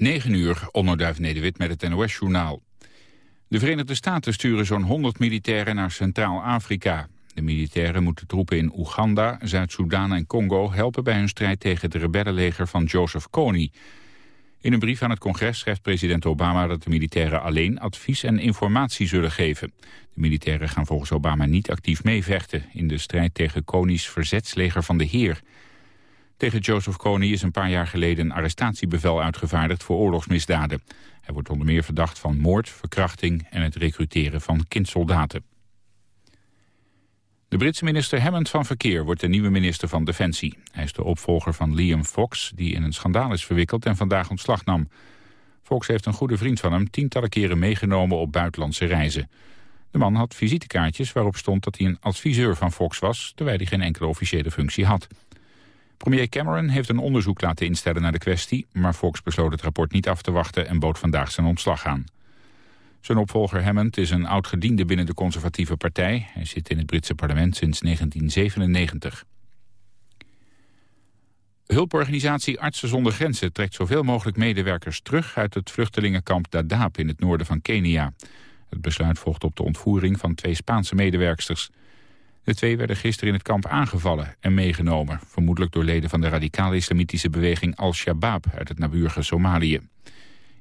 9 uur, onderduif Nederwit met het NOS-journaal. De Verenigde Staten sturen zo'n 100 militairen naar Centraal-Afrika. De militairen moeten troepen in Oeganda, Zuid-Soedan en Congo... helpen bij hun strijd tegen het rebellenleger van Joseph Kony. In een brief aan het congres schrijft president Obama... dat de militairen alleen advies en informatie zullen geven. De militairen gaan volgens Obama niet actief meevechten... in de strijd tegen Kony's verzetsleger van de Heer... Tegen Joseph Kony is een paar jaar geleden een arrestatiebevel uitgevaardigd voor oorlogsmisdaden. Hij wordt onder meer verdacht van moord, verkrachting en het recruteren van kindsoldaten. De Britse minister Hammond van Verkeer wordt de nieuwe minister van Defensie. Hij is de opvolger van Liam Fox, die in een schandaal is verwikkeld en vandaag ontslag nam. Fox heeft een goede vriend van hem tientallen keren meegenomen op buitenlandse reizen. De man had visitekaartjes waarop stond dat hij een adviseur van Fox was... terwijl hij geen enkele officiële functie had. Premier Cameron heeft een onderzoek laten instellen naar de kwestie... maar Fox besloot het rapport niet af te wachten en bood vandaag zijn ontslag aan. Zijn opvolger Hammond is een oud-gediende binnen de conservatieve partij. Hij zit in het Britse parlement sinds 1997. Hulporganisatie Artsen zonder Grenzen trekt zoveel mogelijk medewerkers terug... uit het vluchtelingenkamp Dadaab in het noorden van Kenia. Het besluit volgt op de ontvoering van twee Spaanse medewerksters... De twee werden gisteren in het kamp aangevallen en meegenomen... vermoedelijk door leden van de radicale islamitische beweging Al-Shabaab... uit het naburige Somalië.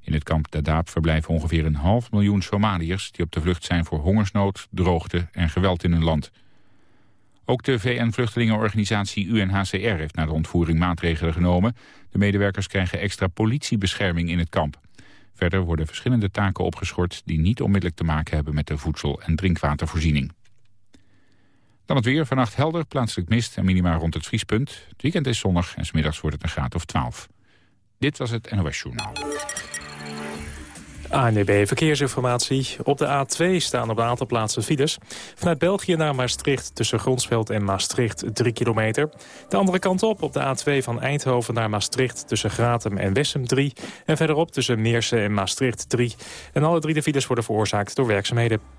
In het kamp Dadaab verblijven ongeveer een half miljoen Somaliërs... die op de vlucht zijn voor hongersnood, droogte en geweld in hun land. Ook de VN-vluchtelingenorganisatie UNHCR heeft na de ontvoering maatregelen genomen. De medewerkers krijgen extra politiebescherming in het kamp. Verder worden verschillende taken opgeschort... die niet onmiddellijk te maken hebben met de voedsel- en drinkwatervoorziening. Dan het weer, vannacht helder, plaatselijk mist en minima rond het vriespunt. Het weekend is zonnig en smiddags wordt het een graad of 12. Dit was het NOS Journaal. ANDB Verkeersinformatie. Op de A2 staan op een aantal plaatsen files. Vanuit België naar Maastricht tussen Gronsveld en Maastricht 3 kilometer. De andere kant op op de A2 van Eindhoven naar Maastricht tussen Gratum en Wessem 3. En verderop tussen Meersen en Maastricht 3. En alle drie de files worden veroorzaakt door werkzaamheden.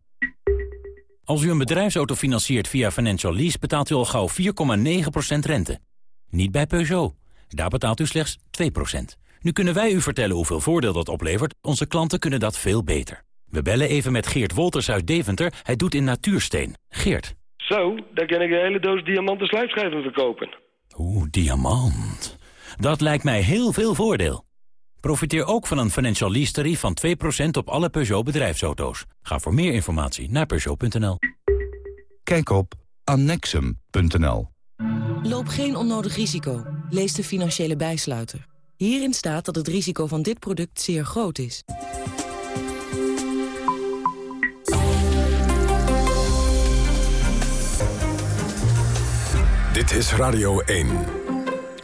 Als u een bedrijfsauto financiert via Financial Lease... betaalt u al gauw 4,9% rente. Niet bij Peugeot. Daar betaalt u slechts 2%. Nu kunnen wij u vertellen hoeveel voordeel dat oplevert. Onze klanten kunnen dat veel beter. We bellen even met Geert Wolters uit Deventer. Hij doet in natuursteen. Geert. Zo, dan kan ik een hele doos diamanten slijpschijven verkopen. Oeh, diamant. Dat lijkt mij heel veel voordeel. Profiteer ook van een financial lease tarief van 2% op alle Peugeot bedrijfsauto's. Ga voor meer informatie naar Peugeot.nl. Kijk op annexum.nl. Loop geen onnodig risico. Lees de financiële bijsluiter. Hierin staat dat het risico van dit product zeer groot is. Dit is Radio 1.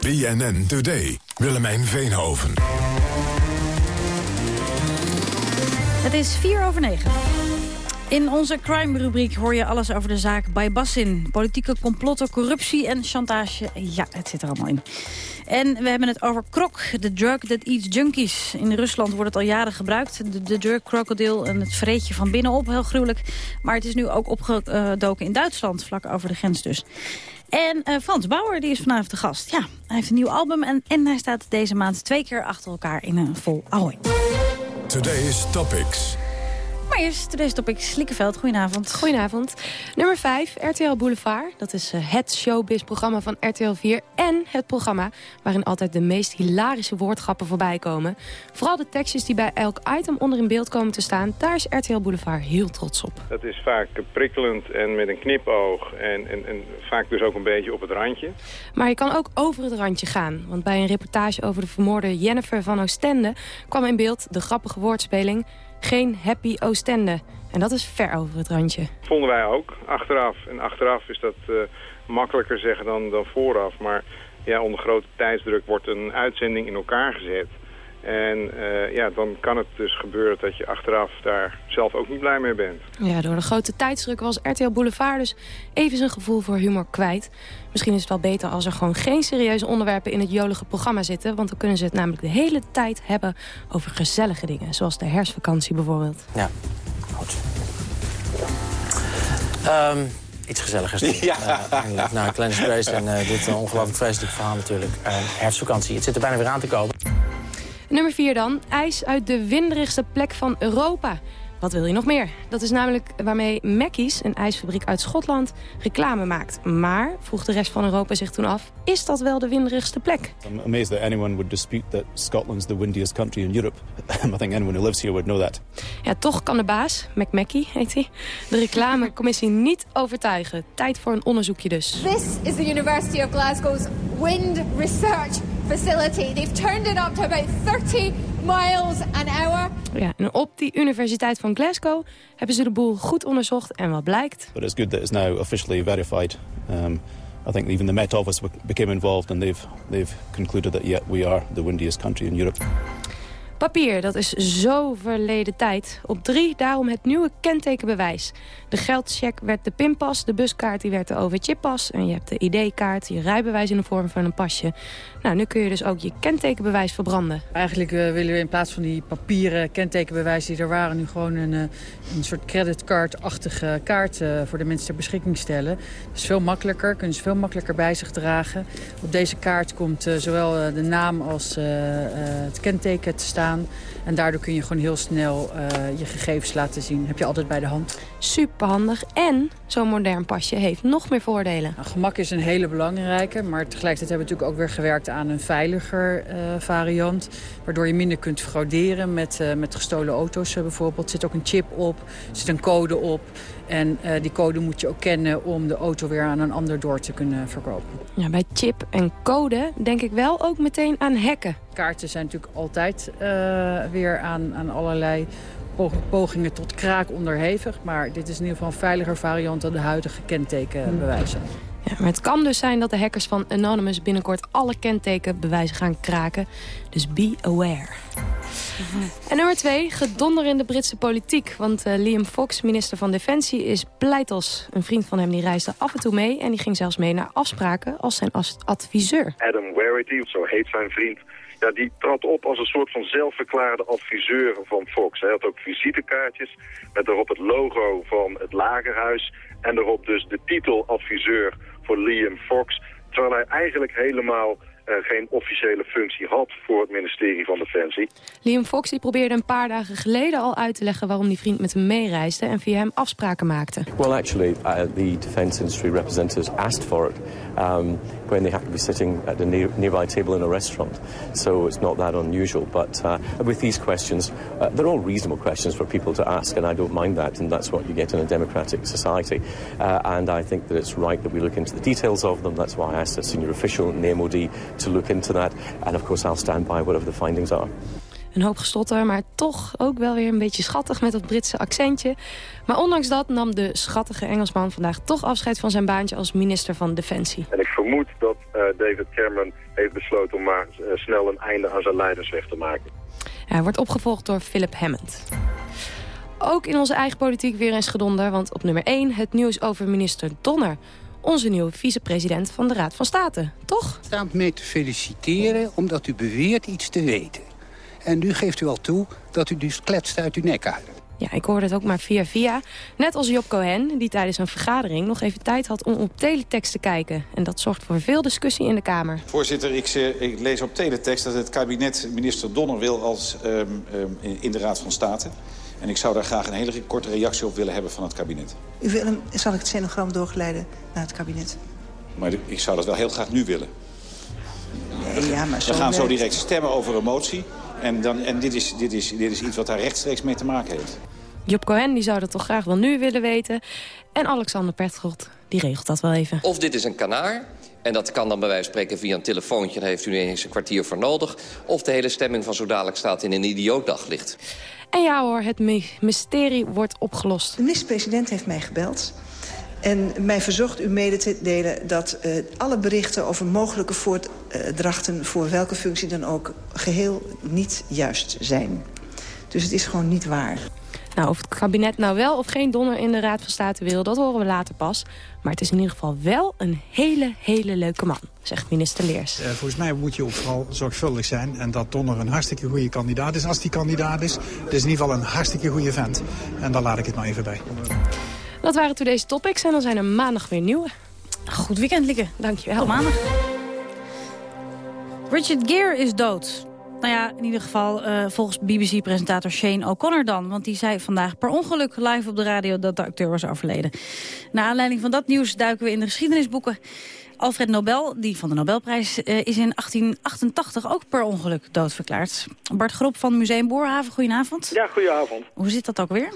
BNN Today. Willemijn Veenhoven. Het is 4 over 9. In onze crime-rubriek hoor je alles over de zaak bij Bassin. Politieke complotten, corruptie en chantage. Ja, het zit er allemaal in. En we hebben het over krok, de drug that eats junkies. In Rusland wordt het al jaren gebruikt. De, drug crocodile en het vreetje van binnenop, heel gruwelijk. Maar het is nu ook opgedoken in Duitsland, vlak over de grens dus. En uh, Frans Bauer die is vanavond de gast. Ja, hij heeft een nieuw album en, en hij staat deze maand twee keer achter elkaar in een vol Ahoy. Today's Topics. Maar eerst today's Topics. Sliekeveld, goedenavond. Goedenavond. Nummer 5, RTL Boulevard. Dat is uh, het showbiz-programma van RTL 4. En het programma waarin altijd de meest hilarische woordgrappen voorbij komen. Vooral de tekstjes die bij elk item onder in beeld komen te staan. Daar is RTL Boulevard heel trots op. Dat is vaak prikkelend en met een knipoog. En, en, en vaak dus ook een beetje op het randje. Maar je kan ook over het randje gaan. Want bij een reportage over de vermoorde Jennifer van Oostende... kwam in beeld de grappige woordspeling geen happy Oostende. En dat is ver over het randje. Vonden wij ook, achteraf. En achteraf is dat uh, makkelijker zeggen dan, dan vooraf. Maar ja, onder grote tijdsdruk wordt een uitzending in elkaar gezet. En uh, ja, dan kan het dus gebeuren dat je achteraf daar zelf ook niet blij mee bent. Ja, door de grote tijdsdruk was RTL Boulevard dus even zijn gevoel voor humor kwijt. Misschien is het wel beter als er gewoon geen serieuze onderwerpen in het jolige programma zitten. Want dan kunnen ze het namelijk de hele tijd hebben over gezellige dingen. Zoals de herfstvakantie bijvoorbeeld. Ja, goed. Um, iets gezelligers doen. Ja. Uh, nou, Kleine Space en uh, dit ongelooflijk vreselijk verhaal natuurlijk. Uh, herfstvakantie, het zit er bijna weer aan te komen. Nummer 4 dan. IJs uit de winderigste plek van Europa. Wat wil je nog meer? Dat is namelijk waarmee Mackey's, een ijsfabriek uit Schotland, reclame maakt. Maar, vroeg de rest van Europa zich toen af, is dat wel de winderigste plek? I'm amazed that anyone would dispute that Scotland's the windiest country in Europe. I think anyone who lives here would know that. Ja, toch kan de baas, McMackey heet hij, de reclamecommissie niet overtuigen. Tijd voor een onderzoekje dus. This is the University of Glasgow's Wind Research Facility. They've turned it up to about 30 miles an hour. Ja, en op die Universiteit van Glasgow hebben ze de boel goed onderzocht en wat blijkt. But it's good that it's now officially verified. Um, I think even the Met Office became involved and they've they've concluded that yeah, we are the windiest country in Europe. Papier, dat is zo verleden tijd. Op drie, daarom het nieuwe kentekenbewijs. De geldcheck werd de pinpas, de buskaart die werd de OV-chippas... en je hebt de ID-kaart, je rijbewijs in de vorm van een pasje. Nou, nu kun je dus ook je kentekenbewijs verbranden. Eigenlijk uh, willen we in plaats van die papieren kentekenbewijs die er waren... nu gewoon een, uh, een soort creditcard-achtige kaart uh, voor de mensen ter beschikking stellen. Dat is veel makkelijker, kunnen ze veel makkelijker bij zich dragen. Op deze kaart komt zowel de naam als het kenteken te staan en daardoor kun je gewoon heel snel uh, je gegevens laten zien. Heb je altijd bij de hand. Superhandig. En zo'n modern pasje heeft nog meer voordelen. Nou, gemak is een hele belangrijke. Maar tegelijkertijd hebben we natuurlijk ook weer gewerkt aan een veiliger uh, variant. Waardoor je minder kunt frauderen met, uh, met gestolen auto's bijvoorbeeld. Er zit ook een chip op, er zit een code op. En uh, die code moet je ook kennen om de auto weer aan een ander door te kunnen verkopen. Ja, bij chip en code denk ik wel ook meteen aan hacken. Kaarten zijn natuurlijk altijd uh, weer aan, aan allerlei pogingen tot kraak onderhevig. Maar dit is in ieder geval een veiliger variant dan de huidige kentekenbewijzen. Ja, maar het kan dus zijn dat de hackers van Anonymous binnenkort alle kentekenbewijzen gaan kraken. Dus be aware. En nummer twee, gedonder in de Britse politiek. Want uh, Liam Fox, minister van Defensie, is pleitos. Een vriend van hem die reisde af en toe mee... en die ging zelfs mee naar afspraken als zijn adviseur. Adam Warity, zo heet zijn vriend... Ja, die trad op als een soort van zelfverklaarde adviseur van Fox. Hij had ook visitekaartjes met daarop het logo van het lagerhuis... en daarop dus de titel adviseur voor Liam Fox... terwijl hij eigenlijk helemaal geen officiële functie had voor het ministerie van Defensie. Liam Fox die probeerde een paar dagen geleden al uit te leggen waarom die vriend met hem meereisde en via hem afspraken maakte. Well, actually, uh, the defense industry representatives asked for it um, when they happen to be sitting at a near nearby table in a restaurant. So it's not that unusual. But uh, with these questions, uh, they're all reasonable questions for people to ask, and I don't mind that, and that's what you get in a democratic society. Uh, and I think that it's right that we look into the details of them. That's why I asked a senior official in the to look into that. And of course, I'll stand by whatever the findings are. Een hoop gestotter, maar toch ook wel weer een beetje schattig met dat Britse accentje. Maar ondanks dat nam de schattige Engelsman vandaag toch afscheid van zijn baantje als minister van Defensie. En ik vermoed dat uh, David Cameron heeft besloten om maar uh, snel een einde aan zijn leidersweg te maken. Hij wordt opgevolgd door Philip Hammond. Ook in onze eigen politiek weer eens gedonder, want op nummer 1 het nieuws over minister Donner onze nieuwe vicepresident van de Raad van State, toch? Staat mee te feliciteren omdat u beweert iets te weten. En nu geeft u al toe dat u dus kletst uit uw nek uit. Ja, ik hoorde het ook maar via via. Net als Job Cohen, die tijdens een vergadering nog even tijd had om op teletext te kijken. En dat zorgt voor veel discussie in de Kamer. Voorzitter, ik, ik lees op teletext dat het kabinet minister Donner wil als, um, um, in de Raad van State. En ik zou daar graag een hele korte reactie op willen hebben van het kabinet. U wil hem, zal ik het scenogram doorgeleiden naar het kabinet? Maar ik zou dat wel heel graag nu willen. Ja, maar zo We gaan zo direct stemmen over een motie. En, dan, en dit, is, dit, is, dit is iets wat daar rechtstreeks mee te maken heeft. Job Cohen die zou dat toch graag wel nu willen weten. En Alexander Pertgold, die regelt dat wel even. Of dit is een kanaar, en dat kan dan bij wijze van spreken via een telefoontje... daar heeft u eens een kwartier voor nodig. Of de hele stemming van zo dadelijk staat in een idiootdaglicht. En ja hoor, het mysterie wordt opgelost. De minister-president heeft mij gebeld. En mij verzocht u mede te delen dat uh, alle berichten over mogelijke voordrachten... voor welke functie dan ook geheel niet juist zijn. Dus het is gewoon niet waar. Nou, of het kabinet nou wel of geen donder in de Raad van State wil... dat horen we later pas. Maar het is in ieder geval wel een hele, hele leuke man, zegt minister Leers. Uh, volgens mij moet je ook vooral zorgvuldig zijn... en dat Donner een hartstikke goede kandidaat is als die kandidaat is. Het is in ieder geval een hartstikke goede vent. En daar laat ik het maar even bij. Dat waren deze topics en dan zijn er maandag weer nieuwe. Goed weekend, Lieke. Dankjewel. Tot maandag. Richard Gere is dood. Nou ja, in ieder geval uh, volgens BBC-presentator Shane O'Connor dan. Want die zei vandaag per ongeluk live op de radio dat de acteur was overleden. Na aanleiding van dat nieuws duiken we in de geschiedenisboeken. Alfred Nobel, die van de Nobelprijs, uh, is in 1888 ook per ongeluk doodverklaard. Bart Grop van Museum Boerhaven, goedenavond. Ja, goedenavond. Hoe zit dat ook weer?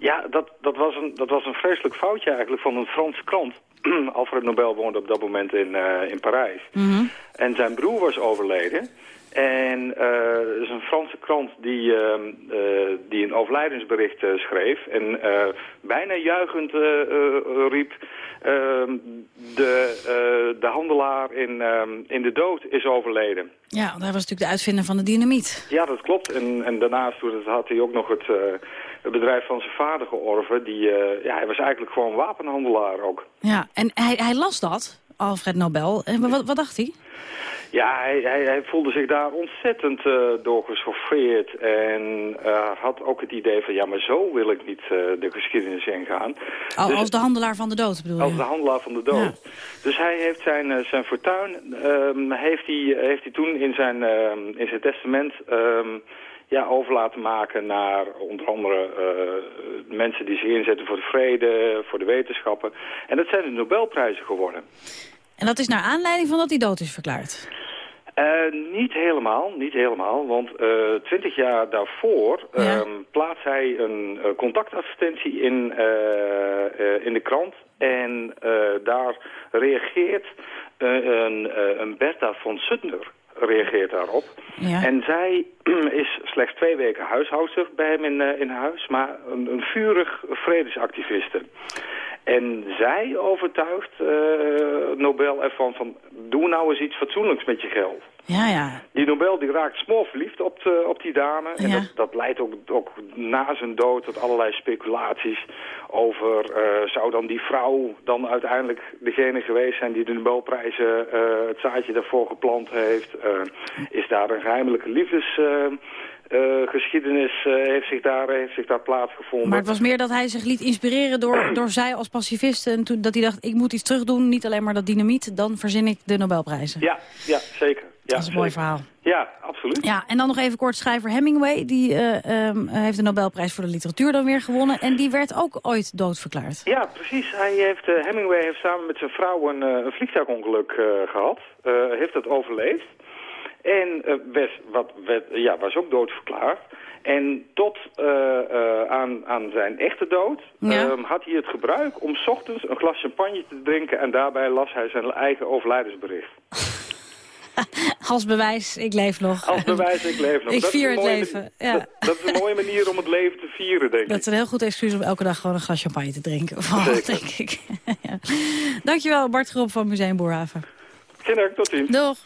Ja, dat, dat, was een, dat was een vreselijk foutje eigenlijk van een Franse krant. Alfred Nobel woonde op dat moment in, uh, in Parijs. Mhm. Mm -hmm. En zijn broer was overleden. En uh, er is een Franse krant die, uh, uh, die een overlijdensbericht schreef. En bijna juichend riep... ehm, de, de handelaar in, ehm, in de dood is overleden. Ja, want hij was natuurlijk de uitvinder van de dynamiet. Ja, dat klopt. En, en daarnaast had hij ook nog het, het bedrijf van zijn vader georven. Die, ja, hij was eigenlijk gewoon wapenhandelaar ook. Ja, en hij, hij las dat, Alfred Nobel. En wat, wat dacht hij? Ja, hij, hij, hij, voelde zich daar ontzettend uh, door geschoffeerd en uh, had ook het idee van ja, maar zo wil ik niet uh, de geschiedenis ingaan. Oh, dus, als de handelaar van de dood bedoel je? Als de handelaar van de dood. Ja. Dus hij heeft zijn, zijn fortuin, um, heeft, hij, heeft hij toen in zijn, in zijn testament... Um, ja, over laten maken naar onder andere uh, mensen die zich inzetten voor de vrede, voor de wetenschappen. En dat zijn de Nobelprijzen geworden. En dat is naar aanleiding van dat hij dood is verklaard? Uh, niet helemaal, niet helemaal. Want twintig uh, jaar daarvoor ja. um, plaatst hij een contactadvertentie in, in de krant. En daar reageert een, een Bertha von Suttner reageert daarop. Ja. En zij is slechts twee weken huishoudster bij hem in, in huis, maar een, een vurig vredesactiviste. En zij overtuigt uh, Nobel ervan van... doe nou eens iets fatsoenlijks met je geld. Ja, ja. Die Nobel die raakt smoorverliefd op, de, op die dame. En Ja. dat, dat leidt ook, ook na zijn dood tot allerlei speculaties over... Uh, zou dan die vrouw dan uiteindelijk degene geweest zijn... die de Nobelprijzen uh, het zaadje daarvoor geplant heeft? is daar een geheimelijke liefdes... Uh, geschiedenis uh, heeft, zich daar, heeft zich daar plaatsgevonden. Maar het was meer dat hij zich liet inspireren door, door zij als pacifist. En toen, dat hij dacht, ik moet iets terugdoen. Niet alleen maar dat dynamiet, dan verzin ik de Nobelprijzen. Ja, ja zeker. Ja, dat is een mooi verhaal. Ja, absoluut. Ja, en dan nog even kort schrijver Hemingway. Die uh, um, heeft de Nobelprijs voor de literatuur dan weer gewonnen. En die werd ook ooit doodverklaard. Ja, precies. Hij heeft, Hemingway heeft samen met zijn vrouw een, een vliegtuigongeluk gehad. heeft dat overleefd. En uh, was, wat, werd, ja, was ook doodverklaard. En tot uh, uh, aan, aan zijn echte dood ja. um, had hij het gebruik om 's ochtends een glas champagne te drinken... en daarbij las hij zijn eigen overlijdensbericht. Als bewijs, ik leef nog. Als bewijs, ik leef nog. ik dat vier het leven. Ja. Dat, dat, is een mooie manier om het leven te vieren, denk ik. Dat is een heel goed excuus om elke dag gewoon een glas champagne te drinken. Zeker. denk ik. ja. Dankjewel, Bart Groep van Museum Boerhaven. Geen dank, tot ziens. Doeg.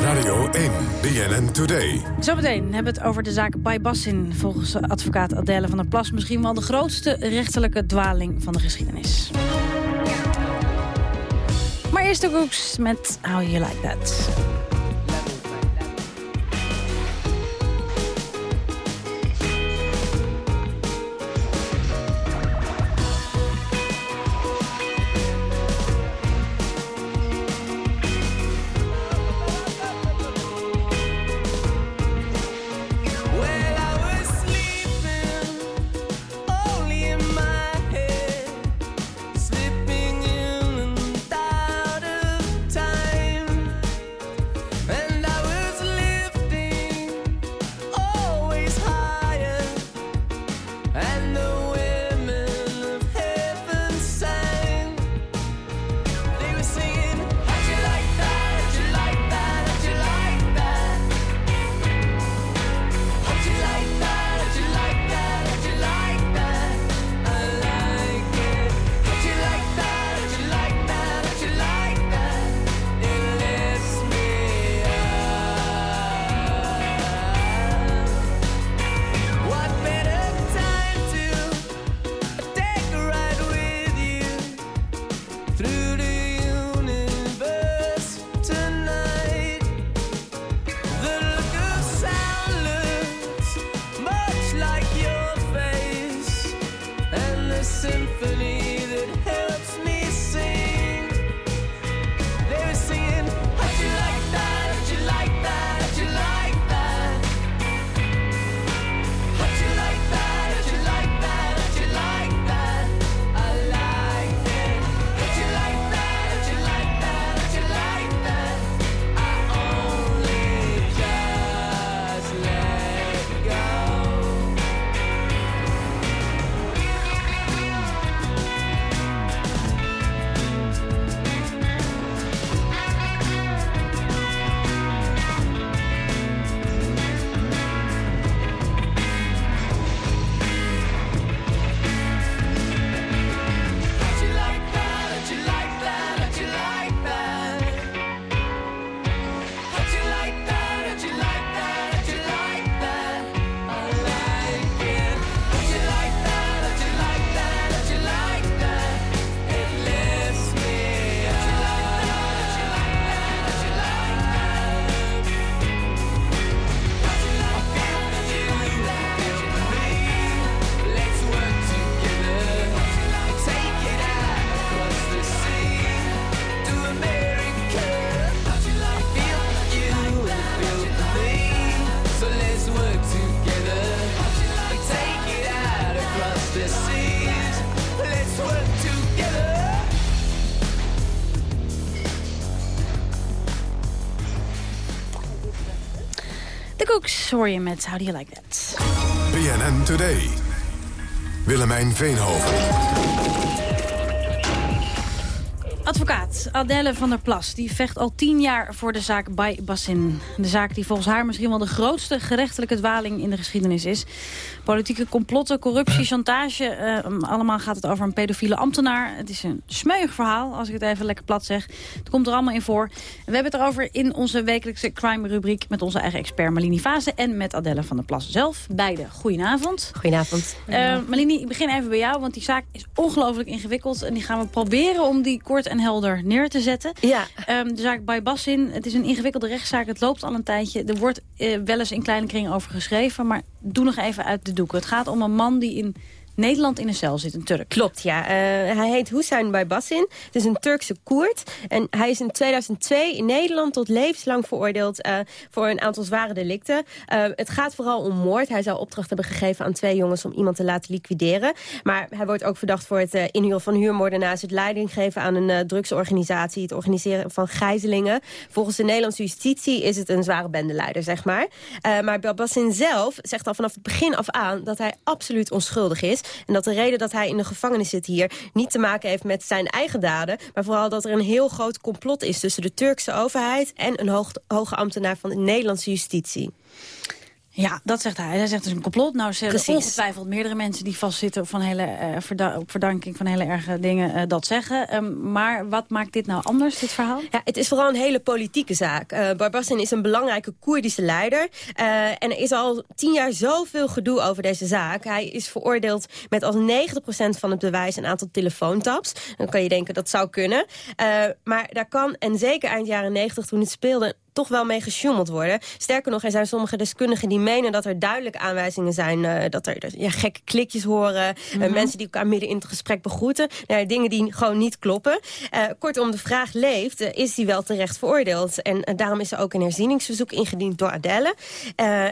Radio 1, BNN Today. Zometeen hebben we het over de zaak Baybassin. Volgens advocaat Adèle van der Plas misschien wel de grootste rechterlijke dwaling van de geschiedenis. Maar eerst de Cooks met How You Like That. Cooks hoor je met How Do You Like That. BNN Today. Willemijn Veenhoven. Advocaat Adelle van der Plas die vecht al tien jaar voor de zaak bij Bassin. De zaak die volgens haar misschien wel de grootste gerechtelijke dwaling in de geschiedenis is. Politieke complotten, corruptie, chantage. Uh, allemaal gaat het over een pedofiele ambtenaar. Het is een smeuig verhaal, als ik het even lekker plat zeg. Het komt er allemaal in voor. We hebben het erover in onze wekelijkse crime-rubriek... met onze eigen expert Malini Fase en met Adelle van der Plas zelf. Beide, goedenavond. Goedenavond. Uh, Malini, ik begin even bij jou, want die zaak is ongelooflijk ingewikkeld. En die gaan we proberen om die kort en helder neer te zetten. Ja. Um, de zaak bij Bassin, het is een ingewikkelde rechtszaak. Het loopt al een tijdje. Er wordt uh, wel eens in kleine kringen over geschreven. Maar doe nog even uit de doeken. Het gaat om een man die in Nederland in een cel zit, een Turk. Klopt, ja. Uh, hij heet Hussein Baybassin. Het is een Turkse Koerd. En hij is in 2002 in Nederland tot levenslang veroordeeld uh, voor een aantal zware delicten. Uh, het gaat vooral om moord. Hij zou opdracht hebben gegeven aan twee jongens om iemand te laten liquideren. Maar hij wordt ook verdacht voor het inhuren van huurmoorden naast het leiding geven aan een drugsorganisatie, het organiseren van gijzelingen. Volgens de Nederlandse justitie is het een zware bendeleider, zeg maar. maar Baybassin zelf zegt al vanaf het begin af aan dat hij absoluut onschuldig is. En dat de reden dat hij in de gevangenis zit hier niet te maken heeft met zijn eigen daden... maar vooral dat er een heel groot complot is tussen de Turkse overheid... en een hoog, hoge ambtenaar van de Nederlandse justitie. Ja, dat zegt hij. Hij zegt is een complot. Nou zullen ongetwijfeld meerdere mensen die vastzitten... Van hele, uh, verda op verdanking van hele erge dingen uh, dat zeggen. Um, maar wat maakt dit nou anders, dit verhaal? Ja, het is vooral een hele politieke zaak. Uh, Barbassin is een belangrijke Koerdische leider. en er is al tien jaar zoveel gedoe over deze zaak. Hij is veroordeeld met als 90% van het bewijs een aantal telefoontaps. Dan kan je denken dat zou kunnen. maar daar kan, en zeker eind jaren 90 toen het speelde toch wel mee gesjoemeld worden. Sterker nog, er zijn sommige deskundigen die menen dat er duidelijk aanwijzingen zijn... Uh, dat er ja, gekke klikjes horen, mm -hmm. mensen die elkaar midden in het gesprek begroeten. Nou, dingen die gewoon niet kloppen. Uh, kortom, de vraag leeft, is hij wel terecht veroordeeld? En daarom is er ook een herzieningsverzoek ingediend door Adelle.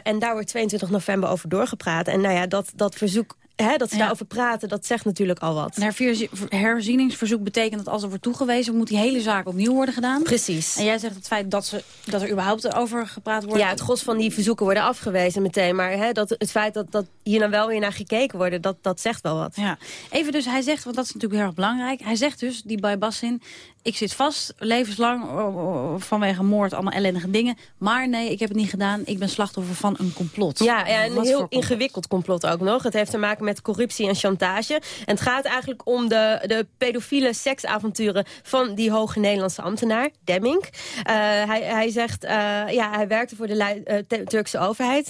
en daar wordt 22 november over doorgepraat. En nou ja, dat, dat verzoek He, dat ze ja. daarover praten, dat zegt natuurlijk al wat. Een herzieningsverzoek betekent dat als er wordt toegewezen... moet die hele zaak opnieuw worden gedaan? Precies. En jij zegt het feit dat, ze, dat er überhaupt over gepraat wordt... Ja, het gros van die verzoeken worden afgewezen meteen. Maar he, dat, het feit dat, dat hier dan wel weer naar gekeken wordt, dat, dat zegt wel wat. Ja. Even dus, hij zegt, want dat is natuurlijk heel erg belangrijk... hij zegt dus, die bij Bassin, ik zit vast levenslang vanwege moord, allemaal ellendige dingen. Maar nee, ik heb het niet gedaan. Ik ben slachtoffer van een complot. Ja, ja een heel ingewikkeld complot ook nog. Het heeft te maken met corruptie en chantage. En het gaat eigenlijk om de, de pedofiele seksavonturen van die hoge Nederlandse ambtenaar, Demming. Uh, hij, hij zegt, uh, ja, hij werkte voor de uh, Turkse overheid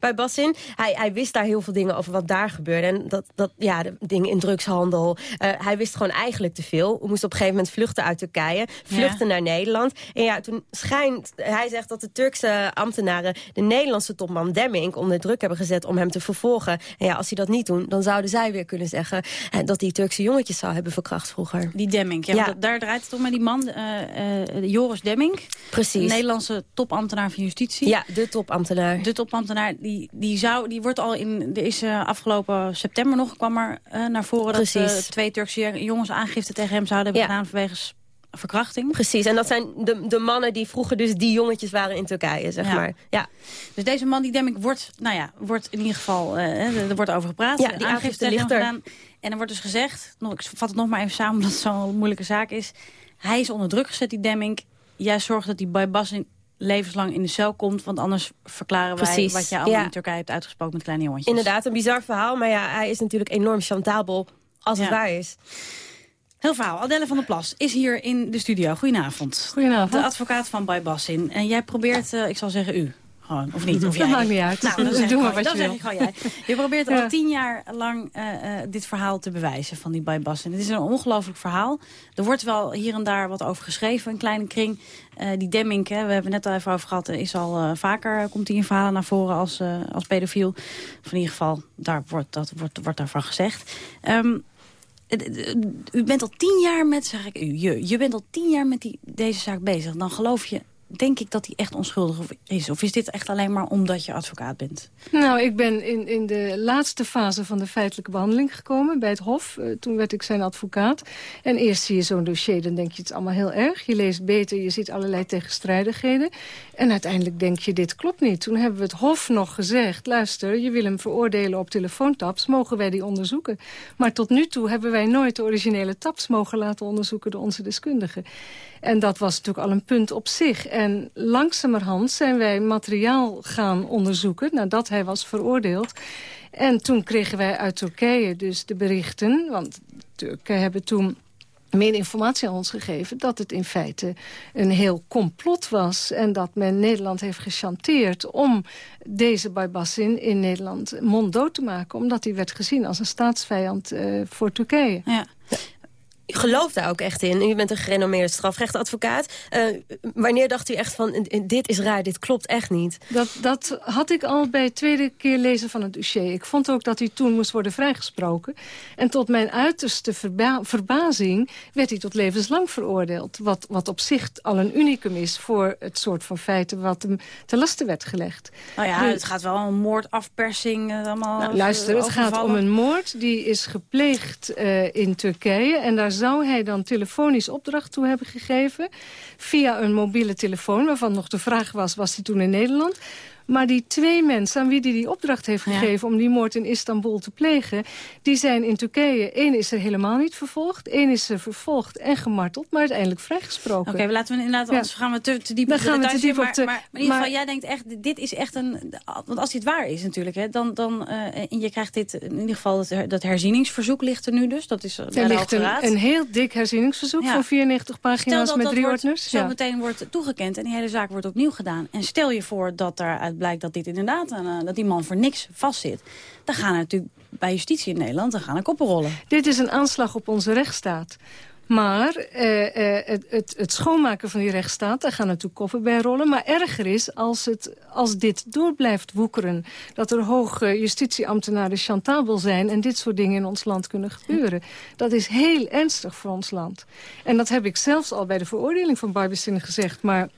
bij Bassin. Hij, hij wist daar heel veel dingen over wat daar gebeurde. En dat, dat ja, de dingen in drugshandel. hij wist gewoon eigenlijk te veel. We moesten op een gegeven moment vluchten uit Turkije, vluchten ja. naar Nederland. En ja, toen schijnt, hij zegt dat de Turkse ambtenaren de Nederlandse topman Demming onder druk hebben gezet om hem te vervolgen. En ja, als hij dat niet doen, dan zouden zij weer kunnen zeggen dat die Turkse jongetjes zou hebben verkracht vroeger. Die Demming, ja, ja. daar draait het om met die man, uh, uh, Joris Demming. Precies. De Nederlandse topambtenaar van justitie. Ja, de topambtenaar. De topambtenaar, die, die, zou, die wordt al in, er is uh, afgelopen september nog, kwam er naar voren Precies. dat twee Turkse jongens aangifte tegen hem zouden hebben ja. gedaan vanwege verkrachting. Precies, en dat zijn de, de mannen die vroeger dus die jongetjes waren in Turkije, zeg ja. maar. Ja. Dus deze man, die Demming, wordt, nou ja, wordt in ieder geval, uh, er wordt over gepraat. Ja, die aangifte ligt er. Gedaan. En er wordt dus gezegd, nog, ik vat het nog maar even samen omdat het zo'n moeilijke zaak is. Hij is onder druk gezet, die Demming. Jij zorgt dat hij bij Bas in levenslang in de cel komt. Want anders verklaren wij Precies. wat je al ja. in Turkije hebt uitgesproken met kleine jongetjes. Inderdaad, een bizar verhaal. Maar ja, hij is natuurlijk enorm chantabel als het waar is. Heel verhaal. Adelle van der Plas is hier in de studio. Goedenavond. Goedenavond. De advocaat van Bij Bassin. En jij probeert, uh, ik zal zeggen u, gewoon, of niet? Of Dat jij? maakt niet uit. Nou, dan Doe zeg, ik maar wat dan je zeg wil. ik gewoon jij. Je probeert Ja. al tien jaar lang uh, uh, dit verhaal te bewijzen van die Bij. Het is een ongelooflijk verhaal. Er wordt wel hier en daar wat over geschreven, een kleine kring. Uh, die Demming, hè, we hebben het net al even over gehad, is al vaker, komt hij in verhalen naar voren als, als pedofiel. Of in ieder geval, daar wordt, dat wordt, wordt daarvan gezegd. Um, u bent al tien jaar met, zeg ik u, je, je bent al tien jaar met die, deze zaak bezig. Dan geloof je denk ik dat hij echt onschuldig is? Of is dit echt alleen maar omdat je advocaat bent? Nou, ik ben in, in de laatste fase van de feitelijke behandeling gekomen bij het Hof. Uh, toen werd ik zijn advocaat. En eerst zie je zo'n dossier, dan denk je het allemaal heel erg. Je leest beter, je ziet allerlei tegenstrijdigheden. En uiteindelijk denk je, dit klopt niet. Toen hebben we het Hof nog gezegd... luister, je wil hem veroordelen op telefoontaps, mogen wij die onderzoeken? Maar tot nu toe hebben wij nooit de originele taps mogen laten onderzoeken... door onze deskundigen. En dat was natuurlijk al een punt op zich. En langzamerhand zijn wij materiaal gaan onderzoeken... nadat hij was veroordeeld. En toen kregen wij uit Turkije dus de berichten... want Turken hebben toen meer informatie aan ons gegeven... dat het in feite een heel complot was... en dat men Nederland heeft gechanteerd om deze Baybassin in Nederland monddood te maken... omdat hij werd gezien als een staatsvijand uh, voor Turkije. Ja u gelooft daar ook echt in. U bent een gerenommeerde strafrechtadvocaat. Uh, wanneer dacht u echt van, dit is raar, dit klopt echt niet? Dat, dat had ik al bij het tweede keer lezen van het dossier. Ik vond ook dat hij toen moest worden vrijgesproken. En tot mijn uiterste verbazing werd hij tot levenslang veroordeeld. Wat, wat op zich al een unicum is voor het soort van feiten wat hem te lasten werd gelegd. Nou ja, het gaat wel om moord, afpersing, eh, allemaal nou, Luister, het gaat om een moord die is gepleegd uh, in Turkije. En daar zou hij dan telefonisch opdracht toe hebben gegeven... via een mobiele telefoon, waarvan nog de vraag was... was hij toen in Nederland... Maar die twee mensen aan wie hij die opdracht heeft gegeven... om die moord in Istanbul te plegen... die zijn in Turkije... één is er helemaal niet vervolgd. één is er vervolgd en gemarteld, maar uiteindelijk vrijgesproken. Oké, okay, laten we inderdaad... Anders gaan we te, te diep dan gaan we te diep maar, op de, maar, in ieder geval, jij denkt echt... dit is echt een... Want als dit waar is natuurlijk... Hè, dan, dan, uh, en je krijgt dit... in ieder geval dat, dat herzieningsverzoek ligt er nu dus. Dat is er ligt een, een, heel dik herzieningsverzoek ja. van 94 pagina's dat met drie ordners. Zo ja. meteen wordt toegekend en die hele zaak wordt opnieuw gedaan. En stel je voor dat daaruit blijkt dat dit inderdaad... Uh, dat die man voor niks vastzit. Dan gaan er natuurlijk bij justitie in Nederland dan gaan er koppen rollen. Dit is een aanslag op onze rechtsstaat. Maar eh, eh, het, het, het, schoonmaken van die rechtsstaat, daar gaan natuurlijk koppen bij rollen. Maar erger is als, het, als dit door blijft woekeren. Dat er hoge justitieambtenaren chantabel zijn... en dit soort dingen in ons land kunnen gebeuren. Dat is heel ernstig voor ons land. En dat heb ik zelfs al bij de veroordeling van Barbicin gezegd. Maar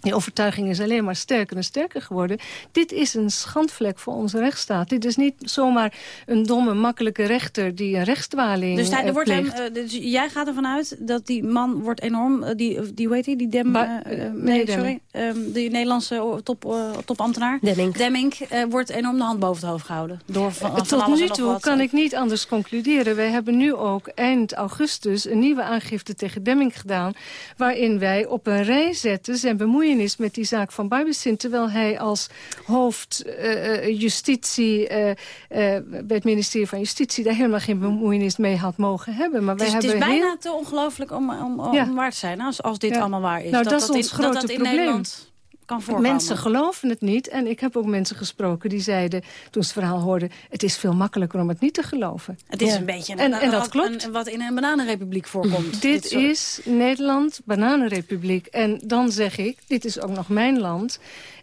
die overtuiging is alleen maar sterker en sterker geworden. Dit is een schandvlek voor onze rechtsstaat. Dit is niet zomaar een domme, makkelijke rechter die een rechtsdwaling dus hij, er eh, wordt hem, uh, dus jij gaat ervan uit dat die man wordt enorm... Uh, die, die, hoe heet hij? Die Dem... Ba nee, sorry. Um, de Nederlandse top, topambtenaar. Demming. Demming wordt enorm de hand boven het hoofd gehouden. Door van, van Tot nu toe kan ik niet anders concluderen. Wij hebben nu ook eind augustus een nieuwe aangifte tegen Demming gedaan... waarin wij op een rij zetten zijn bemoeien is met die zaak van Barbicin... terwijl hij als hoofd uh, justitie uh, bij het ministerie van Justitie... daar helemaal geen bemoeienis mee had mogen hebben. Maar het is, wij het hebben is bijna heel... te ongelooflijk om, om, om ja. waar te zijn als, als dit ja. allemaal waar is. Nou, dat, dat, is dat ons in, grote dat dat in probleem. Nederland kan voorkomen. Mensen geloven het niet. En ik heb ook mensen gesproken die zeiden, toen ze het verhaal hoorden... het is veel makkelijker om het niet te geloven. Het is ja. een beetje een, en, en dat wat, klopt. Een, wat in een bananenrepubliek voorkomt. dit, dit is Nederland, bananenrepubliek. En dan zeg ik, dit is ook nog mijn land...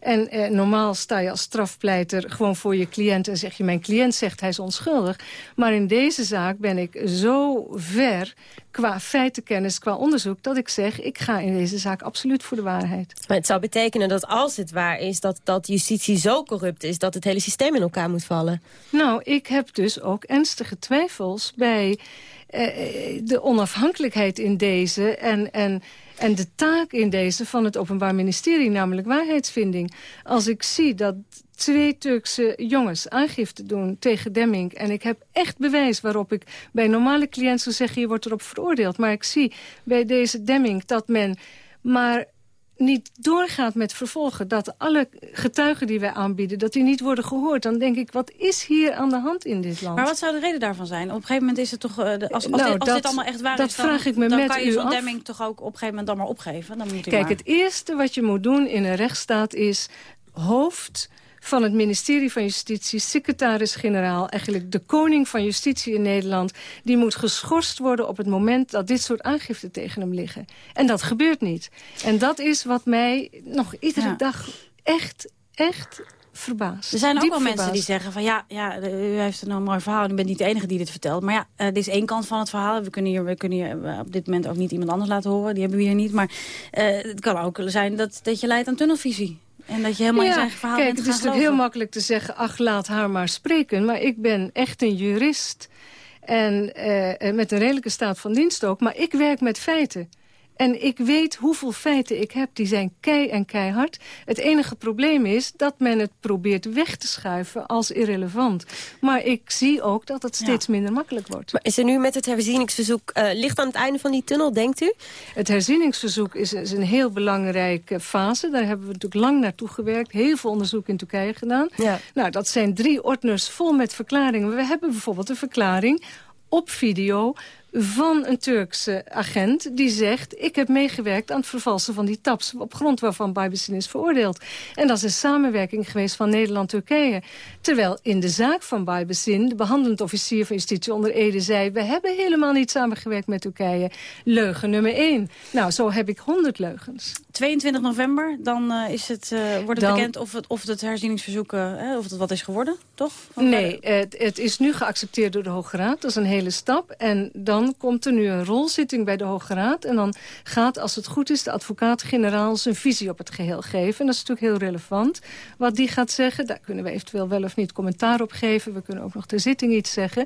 En eh, normaal sta je als strafpleiter gewoon voor je cliënt... en zeg je, mijn cliënt zegt hij is onschuldig. Maar in deze zaak ben ik zo ver qua feitenkennis, qua onderzoek... dat ik zeg, ik ga in deze zaak absoluut voor de waarheid. Maar het zou betekenen dat als het waar is... dat, dat justitie zo corrupt is dat het hele systeem in elkaar moet vallen. Nou, ik heb dus ook ernstige twijfels bij uh, de onafhankelijkheid in deze... en, en en de taak in deze van het Openbaar Ministerie, namelijk waarheidsvinding. Als ik zie dat twee Turkse jongens aangifte doen tegen Demming... en ik heb echt bewijs waarop ik bij normale cliënten zou zeggen... je wordt erop veroordeeld. Maar ik zie bij deze Demming dat men maar niet doorgaat met vervolgen... dat alle getuigen die wij aanbieden, dat die niet worden gehoord... dan denk ik, wat is hier aan de hand in dit land? Maar wat zou de reden daarvan zijn? Op een gegeven moment is het toch... Uh, als, als, nou, dit, als dat, dit allemaal echt waar dat is, dan, vraag ik me dan met kan je zo'n. Demming toch ook op een gegeven moment dan maar opgeven? Dan moet Kijk, maar. het eerste wat je moet doen in een rechtsstaat is... hoofd van het ministerie van Justitie, secretaris-generaal... eigenlijk de koning van justitie in Nederland... die moet geschorst worden op het moment dat dit soort aangiften tegen hem liggen. En dat gebeurt niet. En dat is wat mij nog iedere Ja. dag echt, echt verbaasd. Er zijn ook wel mensen die zeggen van ja, ja, u heeft een mooi verhaal. en U bent niet de enige die dit vertelt. Maar ja, eh, dit is één kant van het verhaal. We kunnen hier, we kunnen hier eh, op dit moment ook niet iemand anders laten horen. Die hebben we hier niet. Maar eh, het kan ook zijn dat, dat je leidt aan tunnelvisie. En dat je helemaal in Ja, zijn eigen verhaal kijk, bent het is natuurlijk heel makkelijk te zeggen... ach, laat haar maar spreken. Maar ik ben echt een jurist. En eh, met een redelijke staat van dienst ook. Maar ik werk met feiten. En ik weet hoeveel feiten ik heb. Die zijn kei en keihard. Het enige probleem is dat men het probeert weg te schuiven als irrelevant. Maar ik zie ook dat het steeds minder makkelijk wordt. Maar is er nu met het herzieningsverzoek eh, licht aan het einde van die tunnel, denkt u? Het herzieningsverzoek is, is een heel belangrijke fase. Daar hebben we natuurlijk lang naartoe gewerkt. Heel veel onderzoek in Turkije gedaan. Nou, dat zijn drie ordners vol met verklaringen. We hebben bijvoorbeeld een verklaring op video van een Turkse agent die zegt... ik heb meegewerkt aan het vervalsen van die taps... op grond waarvan Baybassin is veroordeeld. En dat is een samenwerking geweest van Nederland-Turkije. Terwijl in de zaak van Baybassin... de behandelend officier van justitie onder Ede zei... we hebben helemaal niet samengewerkt met Turkije. Leugen nummer één. Nou, zo heb ik honderd leugens. 22 november, dan eh, is het, eh, wordt het Dan- bekend of het, of het herzieningsverzoek eh, of het wat is geworden, toch? Nee, het, het is nu geaccepteerd door de Hoge Raad. Dat is een hele stap. En dan komt er nu een rolzitting bij de Hoge Raad. En dan gaat, als het goed is, de advocaat-generaal zijn visie op het geheel geven. En dat is natuurlijk heel relevant. Wat die gaat zeggen, daar kunnen we eventueel wel of niet commentaar op geven. We kunnen ook nog ter zitting iets zeggen.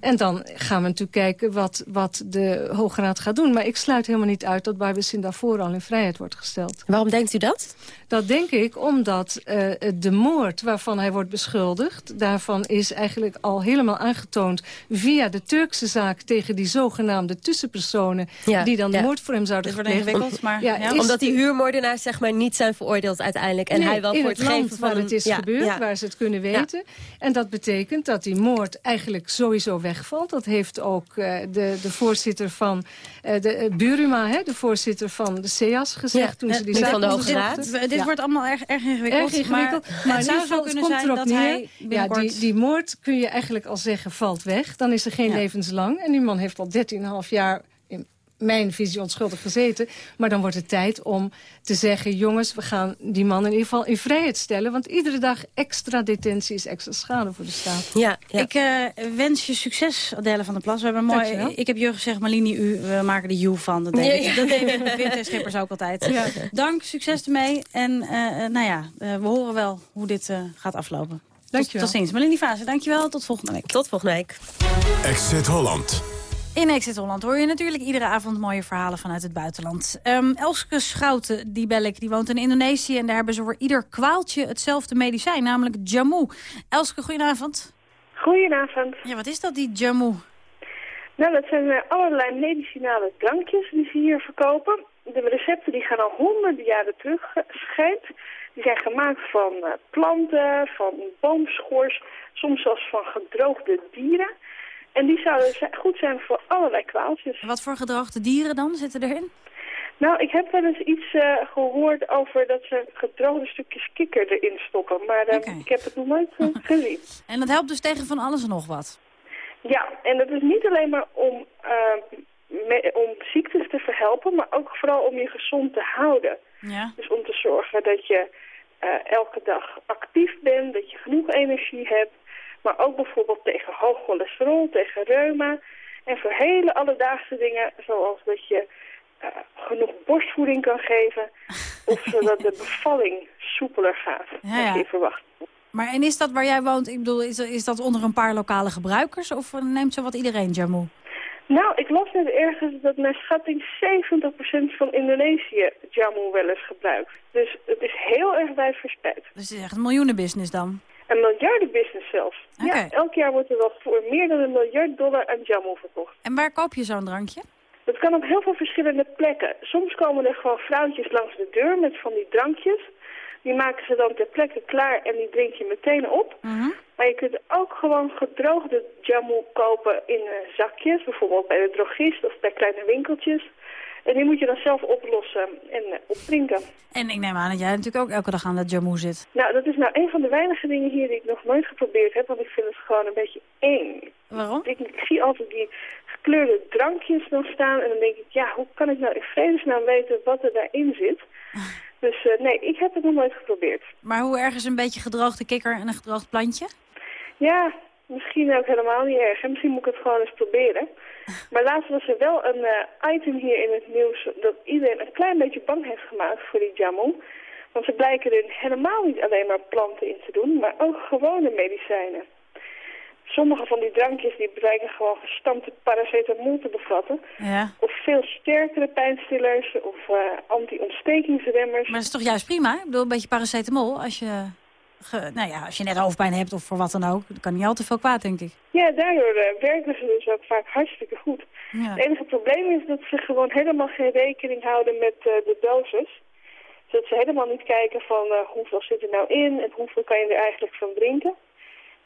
En dan gaan we natuurlijk kijken wat, wat de Hoge Raad gaat doen. Maar ik sluit helemaal niet uit dat Barbara daarvoor al in vrijheid wordt gesteld. Waarom denkt u dat? Dat denk ik omdat eh, de moord waarvan hij wordt beschuldigd... daarvan is eigenlijk al helemaal aangetoond... via de Turkse zaak tegen die zogenaamde tussenpersonen... Ja, die dan de ja. moord voor hem zouden gepleegd. ingewikkeld, Ja, is Omdat die huurmoordenaars zeg maar niet zijn veroordeeld uiteindelijk. En Nee, hij wel in voor het, het, land geven van waar het is ja, gebeurd, ja. waar ze het kunnen weten. En dat betekent dat die moord eigenlijk sowieso wegvalt. Dat heeft ook eh, de, de voorzitter van eh, de uh, Buruma, hè, de voorzitter van de CEAS, gezegd... toen ze die Eh, zaak van de Hoge. Raad. Dit Ja. wordt allemaal erg, erg ingewikkeld. Erg ingewikkeld. Maar, Maar, het zou zo kunnen komt zijn erop dat neer. hij Ja, die, die moord kun je eigenlijk al zeggen valt weg. Dan is er geen Ja. levenslang. En die man heeft al 13,5 jaar mijn visie onschuldig gezeten. Maar dan wordt het tijd om te zeggen... jongens, we gaan die man in ieder geval in vrijheid stellen. Want iedere dag extra detentie is extra schade voor de staat. Ja, Ik eh, wens je succes, Adele van der Plas. We hebben een mooi, Dankjewel. ik heb je gezegd, Malini, u, we maken de you van. Dat deed, Ja, ja. dat deed Winter Schippers ook altijd. Ja. Dank, succes ermee. En eh, eh, nou ja, we horen wel hoe dit eh, gaat aflopen. Tot, Dankjewel. tot ziens. Malini Fase, dankjewel. Tot volgende week. Tot volgende week. Exit Holland. In Exit Holland hoor je natuurlijk iedere avond mooie verhalen vanuit het buitenland. Ehm, Elske Schouten, die bel ik, die woont in Indonesië... en daar hebben ze voor ieder kwaaltje hetzelfde medicijn, namelijk Jamu. Elske, goedenavond. Goedenavond. Ja, wat is dat, die Jamu? Nou, dat zijn eh, allerlei medicinale drankjes die ze hier verkopen. De recepten die gaan al honderden jaren terug, eh, schijnt. Die zijn gemaakt van eh, planten, van boomschors, soms zelfs van gedroogde dieren. En die zouden goed zijn voor allerlei kwaaltjes. Wat voor gedroogde dieren dan zitten erin? Nou, ik heb wel eens iets eh, gehoord over dat ze gedroogde stukjes kikker erin stoppen. Maar eh, ik heb het nog nooit eh, gezien. En dat helpt dus tegen van alles en nog wat. Ja, en dat is niet alleen maar om, me- om ziektes te verhelpen, maar ook vooral om je gezond te houden. Ja. Dus om te zorgen dat je elke dag actief bent, dat je genoeg energie hebt. Maar ook bijvoorbeeld tegen hoog cholesterol, tegen reuma. En voor hele alledaagse dingen, zoals dat je eh, genoeg borstvoeding kan geven. Of zodat de bevalling soepeler gaat Ja, dan je verwacht. Maar en is dat waar jij woont, ik bedoel, is, is dat onder een paar lokale gebruikers? Of neemt zo wat iedereen Jamu? Nou, ik las net ergens dat naar schatting 70% van Indonesië jamu wel eens gebruikt. Dus het is heel erg wijd verspreid. Dus het is echt een miljoenenbusiness dan? Een miljardenbusiness zelfs. Ja, elk jaar wordt er wel voor meer dan een miljard dollar aan jamu verkocht. En waar koop je zo'n drankje? Dat kan op heel veel verschillende plekken. Soms komen er gewoon vrouwtjes langs de deur met van die drankjes. Die maken ze dan ter plekke klaar en die drink je meteen op. Maar je kunt ook gewoon gedroogde jamu kopen in eh, zakjes. Bijvoorbeeld bij de drogist of bij kleine winkeltjes. En die moet je dan zelf oplossen en eh, opdrinken. En ik neem aan dat jij natuurlijk ook elke dag aan dat Jamu zit. Nou, dat is nou een van de weinige dingen hier die ik nog nooit geprobeerd heb. Want ik vind het gewoon een beetje eng. Waarom? Ik, ik zie altijd die gekleurde drankjes dan staan. En dan denk ik, ja, hoe kan ik nou in vredesnaam weten wat er daarin zit? Dus uh, nee, ik heb het nog nooit geprobeerd. Maar hoe erg is een beetje gedroogde kikker en een gedroogd plantje? Ja, misschien ook helemaal niet erg. En misschien moet ik het gewoon eens proberen. Maar laatst was er wel een uh, item hier in het nieuws dat iedereen een klein beetje bang heeft gemaakt voor die jamu. Want ze blijken er helemaal niet alleen maar planten in te doen, maar ook gewone medicijnen. Sommige van die drankjes die blijken gewoon gestampte paracetamol te bevatten. Ja. Of veel sterkere pijnstillers of uh, anti-ontstekingsremmers. Maar dat is toch juist prima? Ik bedoel, een beetje paracetamol als je, ge, nou ja, als je net hoofdpijn hebt of voor wat dan ook. Dat kan niet al te veel kwaad, denk ik. Ja, daardoor uh, werken ze dus ook vaak hartstikke goed. Ja. Het enige probleem is dat ze gewoon helemaal geen rekening houden met uh, de dosis. Dat ze helemaal niet kijken van hoeveel zit er nou in en hoeveel kan je er eigenlijk van drinken.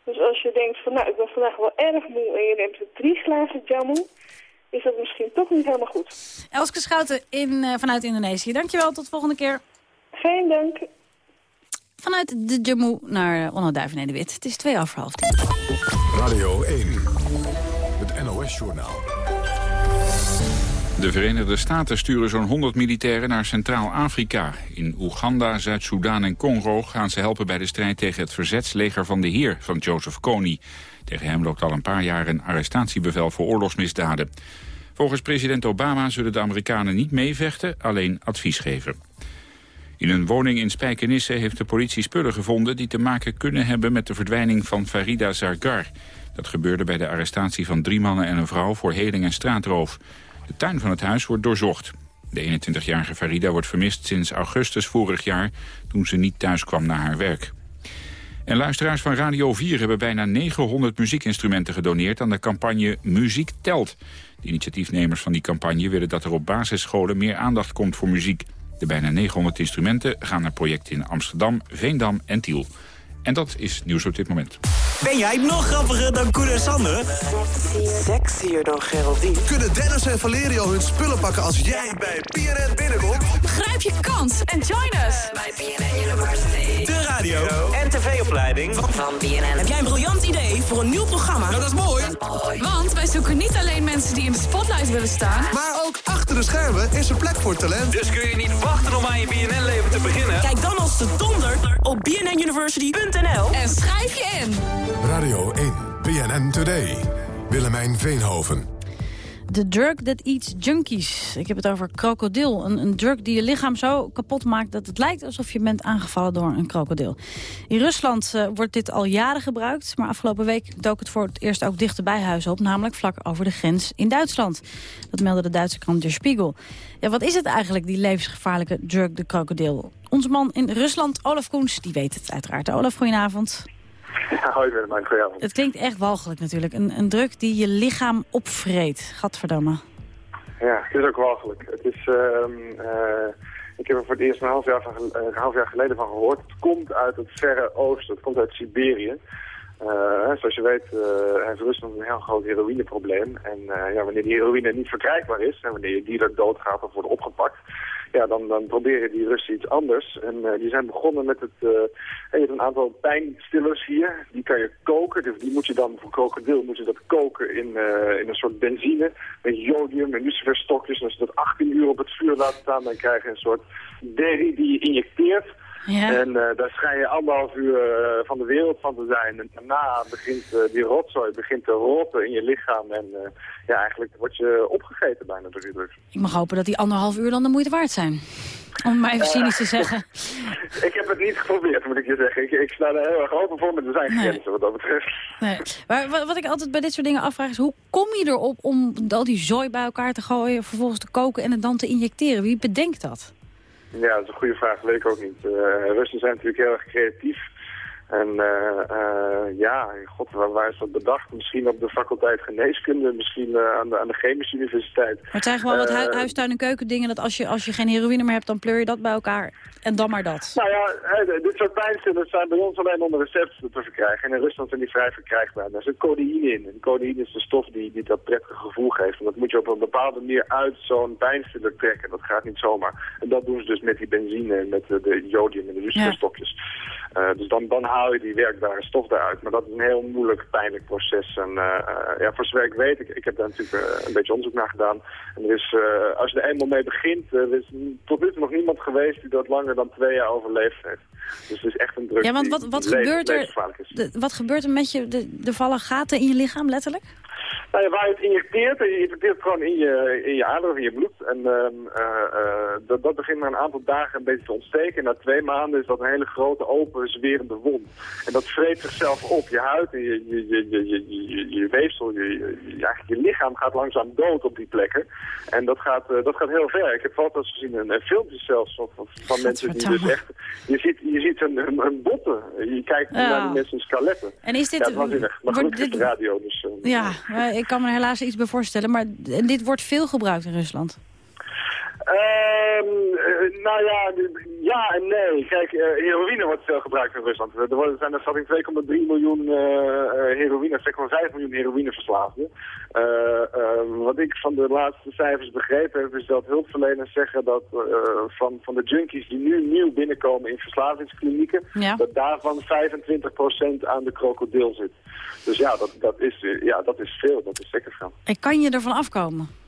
Dus als je denkt van, nou, ik ben vandaag wel erg moe en je neemt drie glazen jamu, is dat misschien toch niet helemaal goed. Elske Schouten in, vanuit Indonesië. Dankjewel, tot de volgende keer. Geen dank. Vanuit de Jammu naar Onno Duiven de Wit. Het is twee over half tien. Radio 1, het NOS-journaal. De Verenigde Staten sturen zo'n 100 militairen naar Centraal-Afrika. In Oeganda, Zuid-Soedan en Congo gaan ze helpen bij de strijd tegen het verzetsleger van de Heer van Joseph Kony. Tegen hem loopt al een paar jaar een arrestatiebevel voor oorlogsmisdaden. Volgens president Obama zullen de Amerikanen niet meevechten, alleen advies geven. In een woning in Spijkenisse heeft de politie spullen gevonden... die te maken kunnen hebben met de verdwijning van Farida Zargar. Dat gebeurde bij de arrestatie van drie mannen en een vrouw voor heling en straatroof. De tuin van het huis wordt doorzocht. De 21-jarige Farida wordt vermist sinds augustus vorig jaar... toen ze niet thuis kwam na haar werk. En luisteraars van Radio 4 hebben bijna 900 muziekinstrumenten gedoneerd... aan de campagne Muziek Telt. De initiatiefnemers van die campagne willen dat er op basisscholen... meer aandacht komt voor muziek. De bijna 900 instrumenten gaan naar projecten in Amsterdam, Veendam en Tiel. En dat is nieuws op dit moment. Ben jij nog grappiger dan Koen en Sander? Sexier dan Geraldine. Kunnen Dennis en Valerio hun spullen pakken als jij bij PNN binnenkomt? Begrijp je kans en join us. Bij PNN University. De radio en tv-opleiding van PNN. Heb jij een briljant idee voor een nieuw programma? Nou, dat is mooi. Want wij zoeken niet alleen mensen die in de spotlight willen staan. Maar ook achter de schermen is er plek voor talent. Dus kun je niet wachten om aan je BNN-leven te beginnen? Kijk dan als de donder op bnnuniversity.nl en schrijf je in. Radio 1, BNN Today. Willemijn Veenhoven. The drug that eats junkies. Ik heb het over krokodil. Een, een drug die je lichaam zo kapot maakt dat het lijkt alsof je bent aangevallen door een krokodil. In Rusland uh, wordt dit al jaren gebruikt, maar afgelopen week dook het voor het eerst ook dichter bij huis op, namelijk vlak over de grens in Duitsland. Dat meldde de Duitse krant Der Spiegel. Ja, wat is het eigenlijk, die levensgevaarlijke drug, de krokodil? Onze man in Rusland, Olaf Koens, die weet het uiteraard. Olaf, goedenavond. Ja, hoi Willem, goedenavond. Het klinkt echt walgelijk natuurlijk. Een, een druk die je lichaam opvreet. Gadverdamme. Ja, het is ook walgelijk. Het is, uh, uh, ik heb er voor het eerst een half, jaar van, uh, een half jaar geleden van gehoord. Het komt uit het verre oosten. Het komt uit Siberië. zoals je weet heeft Rusland een heel groot heroïneprobleem. En ja, wanneer die heroïne niet verkrijgbaar is... en wanneer je dealer doodgaat of wordt opgepakt ja, dan, dan proberen die Russen iets anders. En uh, die zijn begonnen met het... Uh, een aantal pijnstillers hier. Die kan je koken. Dus die moet je dan voor krokodil moet je dat koken in, uh, in een soort benzine. Met jodium en luciferstokjes. En als je dat 18 uur op het vuur laat staan, dan krijg je een soort derry die je injecteert. Ja. En uh, daar schijn je anderhalf uur uh, van de wereld van te zijn. En daarna begint uh, die rotzooi begint te rotten in je lichaam. En ja, eigenlijk word je opgegeten bijna door die drugs. Ik mag hopen dat die anderhalf uur dan de moeite waard zijn. Om maar even cynisch te zeggen. ik heb het niet geprobeerd, moet ik je zeggen. Ik, ik sta er heel erg open voor, maar er zijn nee. grenzen wat dat betreft. Nee. Maar wat ik altijd bij dit soort dingen afvraag is... hoe kom je erop om al die zooi bij elkaar te gooien... vervolgens te koken en het dan te injecteren? Wie bedenkt dat? Ja, dat is een goede vraag. Dat weet ik ook niet. Uh, Russen zijn natuurlijk heel erg creatief. En uh, uh, ja, god, waar, waar, is dat bedacht? Misschien op de faculteit geneeskunde, misschien aan, de, aan de chemische universiteit. Maar het zijn gewoon wat hu huistuin- en keukendingen... dat als je, als je geen heroïne meer hebt, dan pleur je dat bij elkaar en dan maar dat. Nou ja, dit soort pijnstillers zijn bij ons alleen onder recept te verkrijgen. En in Rusland zijn die vrij verkrijgbaar. Daar zit codeïne in. En codeïne is de stof die, die dat prettige gevoel geeft. En dat moet je op een bepaalde manier uit zo'n pijnstiller trekken. Dat gaat niet zomaar. En dat doen ze dus met die benzine en met de, de jodium en de luciferstokjes. Uh, dus dan, dan haal je die werkbare stof eruit. Maar dat is een heel moeilijk, pijnlijk proces. En uh, ja, voor zover ik weet, ik, ik heb daar natuurlijk een beetje onderzoek naar gedaan. En er is, als je er eenmaal mee begint, er is tot nu toe nog niemand geweest die dat langer dan twee jaar overleefd heeft. Dus het is echt een druk Ja, want wat, wat, gebeurt, er, de, wat gebeurt er met je? De, er vallen gaten in je lichaam, letterlijk? Nou ja, waar je het injecteert, je injecteert het gewoon in je, in je aderen of in je bloed. En uh, uh, dat, dat begint na een aantal dagen een beetje te ontsteken. En na twee maanden is dat een hele grote, open, zwerende wond. En dat vreet zichzelf op. Je huid en je, je, je, je, je, je, weefsel, je, je, eigenlijk je lichaam gaat langzaam dood op die plekken. En dat gaat, uh, dat gaat heel ver. Ik heb foto's gezien en, en filmpjes zelfs van, van mensen die dus echt... Je ziet, je ziet een, een, een botten. Je kijkt ja. naar die mensen skeletten. En is dit... Ja, waanzinnig. Maar gelukkig dit... is de radio, dus... ja, ik kan me helaas iets bij voorstellen. Maar dit wordt veel gebruikt in Rusland. Um, uh, nou ja, ja en nee. Kijk, uh, heroïne wordt veel gebruikt in Rusland. Er worden, zijn er schatting 2,3 miljoen uh, heroïne, 2,5 miljoen heroïneverslaafden. wat ik van de laatste cijfers begrepen heb, is dat hulpverleners zeggen dat van, van de junkies die nu nieuw binnenkomen in verslavingsklinieken, ja. dat daarvan 25% aan de krokodil zit. Dus ja, dat, dat, is, ja, dat is veel. Dat is zeker veel. En kan je ervan afkomen?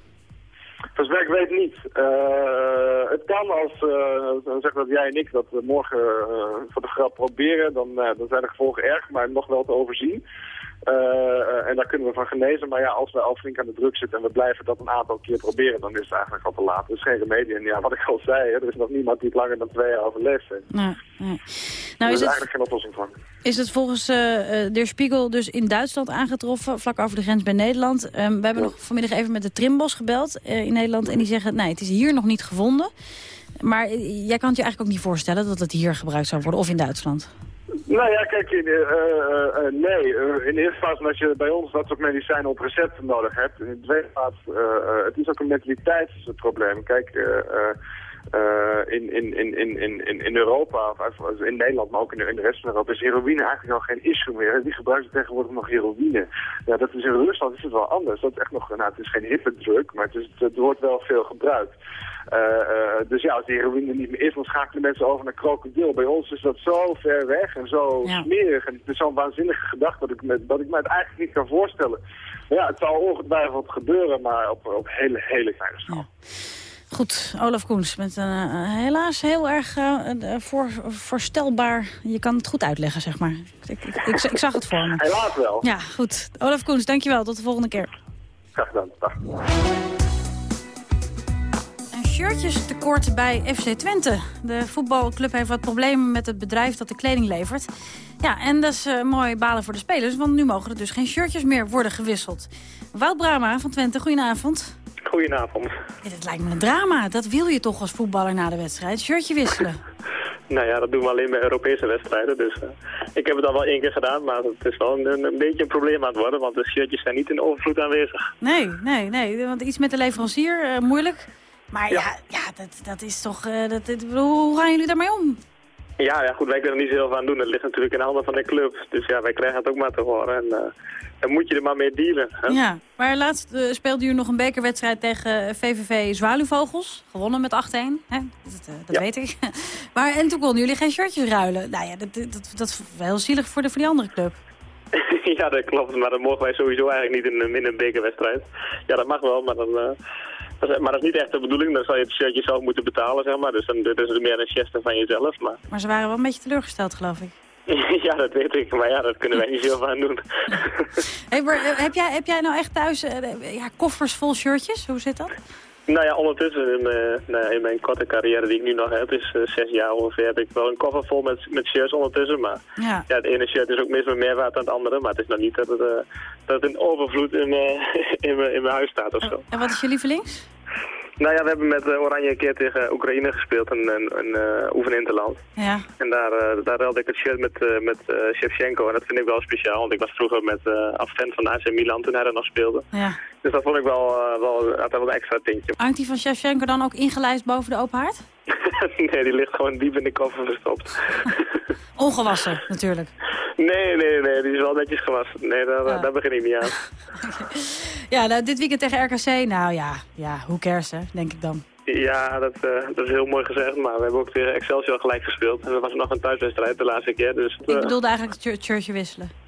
Zover ik weet niet. Uh, het kan als, uh, dan zeggen dat jij en ik dat we morgen uh, voor de grap proberen, dan, dan zijn de gevolgen erg, maar nog wel te overzien. Uh, en daar kunnen we van genezen. Maar ja, als we al flink aan de druk zitten en we blijven dat een aantal keer proberen, dan is het eigenlijk al te laat. Er is geen remedie. En ja, wat ik al zei, hè, er is nog niemand die het langer dan twee jaar overleefd heeft. Nee, nee. Nou, is, is eigenlijk geen oplossing van. Is het volgens uh, de Spiegel dus in Duitsland aangetroffen, vlak over de grens bij Nederland? Um, we hebben ja. nog vanmiddag even met de Trimbos gebeld uh, in Nederland. En die zeggen, nee, het is hier nog niet gevonden. Maar jij kan het je eigenlijk ook niet voorstellen dat het hier gebruikt zou worden, of in Duitsland? Nou ja, kijk, uh, uh, uh, nee. in de eerste plaats als je bij ons dat soort medicijnen op recept nodig hebt. In de tweede plaats, het is ook een mentaliteitsprobleem. Kijk, in, in, in, in, in, in Europa, of in Nederland, maar ook in de, in de rest van Europa, is heroïne eigenlijk al geen issue meer. Die gebruiken tegenwoordig nog heroïne. Ja, dat is in Rusland is het wel anders. Dat is echt nog, nou, het is geen hippe drug, maar het, is, het wordt wel veel gebruikt. Uh, uh, dus ja, als die heroïne niet meer is, dan schakelen mensen over naar krokodil. Bij ons is dat zo ver weg en zo ja. smerig. En het is zo'n waanzinnige gedachte dat ik, me, dat ik me het eigenlijk niet kan voorstellen. Maar ja, het zal ongetwijfeld gebeuren, maar op, op hele, hele kleine schaal. Ja. Goed, Olaf Koens, met een uh, helaas heel erg uh, voor, voorstelbaar... Je kan het goed uitleggen, zeg maar. Ik, ik, ik, ik zag het voor me. Helaas wel. Ja, goed. Olaf Koens, dankjewel. Tot de volgende keer. Graag gedaan. Dag. Shirtjestekort bij FC Twente. De voetbalclub heeft wat problemen met het bedrijf dat de kleding levert. Ja, en dat is uh, mooi balen voor de spelers, want nu mogen er dus geen shirtjes meer worden gewisseld. Wout Brama van Twente, goedenavond. Goedenavond. Ja, dat lijkt me een drama. Dat wil je toch als voetballer na de wedstrijd, shirtje wisselen? nou ja, dat doen we alleen bij Europese wedstrijden. Dus uh, ik heb het al wel één keer gedaan, maar het is wel een, een, beetje een probleem aan het worden. Want de shirtjes zijn niet in overvloed aanwezig. Nee, nee, nee. Want iets met de leverancier, uh, moeilijk. Maar ja, ja, ja dat, dat is toch... Uh, dat, dat, hoe gaan jullie daarmee om? Ja, ja, goed, wij kunnen er niet zoveel aan doen. Het ligt natuurlijk in de handen van de club. Dus ja, wij krijgen het ook maar te horen. En uh, dan moet je er maar mee dealen. Hè? Ja, maar laatst uh, speelde u nog een bekerwedstrijd tegen VVV Zwaluwvogels. Gewonnen met 8-1. Dat, dat ja. weet ik. maar, en toen konden jullie geen shirtjes ruilen. Nou ja, dat, dat, dat is wel zielig voor de, voor die andere club. ja, dat klopt. Maar dat mogen wij sowieso eigenlijk niet in, in een bekerwedstrijd. Ja, dat mag wel, maar dan... Maar dat is niet echt de bedoeling. Dan zal je het shirtje zelf moeten betalen, zeg maar. Dus dan dat is het meer een geste van jezelf. Maar... maar ze waren wel een beetje teleurgesteld, geloof ik. ja, dat weet ik. Maar ja, dat kunnen wij niet zoveel aan doen. hey, maar, heb, jij, heb jij nou echt thuis uh, ja, koffers vol shirtjes? Hoe zit dat? Nou ja, ondertussen in mijn, nou, in mijn korte carrière die ik nu nog heb, is uh, zes jaar ongeveer, heb ik wel een koffer vol met, met shirts ondertussen. Maar ja. ja het ene shirt is ook meestal meer waard dan het andere, maar het is nog niet dat het, uh, dat het in overvloed in, in, mijn, in mijn huis staat of zo. En wat is je lievelings? Nou ja, we hebben met uh, Oranje een keer tegen Oekraïne gespeeld, een, een, een uh, oefeninterland. Ja. En daar, uh, daar ruilde ik het shirt met, uh, met Shevchenko en dat vind ik wel speciaal, want ik was vroeger met uh, van AC Milan toen hij er nog speelde. Ja. Dus dat vond ik wel, wel, had wel een extra tintje. Hangt die van Shevchenko dan ook ingelijst boven de open haard? nee, die ligt gewoon diep in de koffer verstopt. Ongewassen, natuurlijk. Nee, nee, nee, die is wel netjes gewassen. Nee, daar, ja. daar begin ik niet aan. ja, nou, dit weekend tegen RKC, nou ja, ja hoe cares hè, denk ik dan. Ja, dat, dat is heel mooi gezegd, maar we hebben ook tegen Excelsior gelijk gespeeld. En dat was nog een thuiswedstrijd de laatste keer. Dus, Ik bedoelde eigenlijk het shirtje wisselen.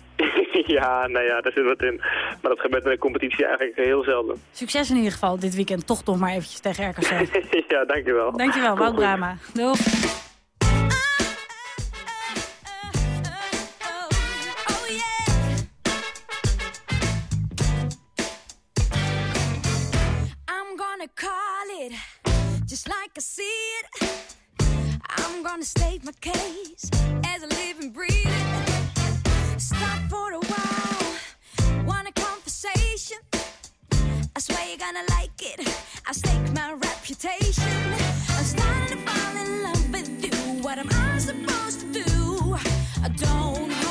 ja, nou ja, daar zit wat in. Maar dat gebeurt in de competitie eigenlijk heel zelden. Succes in ieder geval dit weekend toch nog maar eventjes tegen RKC. ja, dankjewel. Dankjewel, Wout Brama. Doeg. call it just like I see it. I'm gonna state my case as a living, swear you're gonna like it. I stake my reputation. I'm starting to fall in love with you. What am I supposed to do? I don't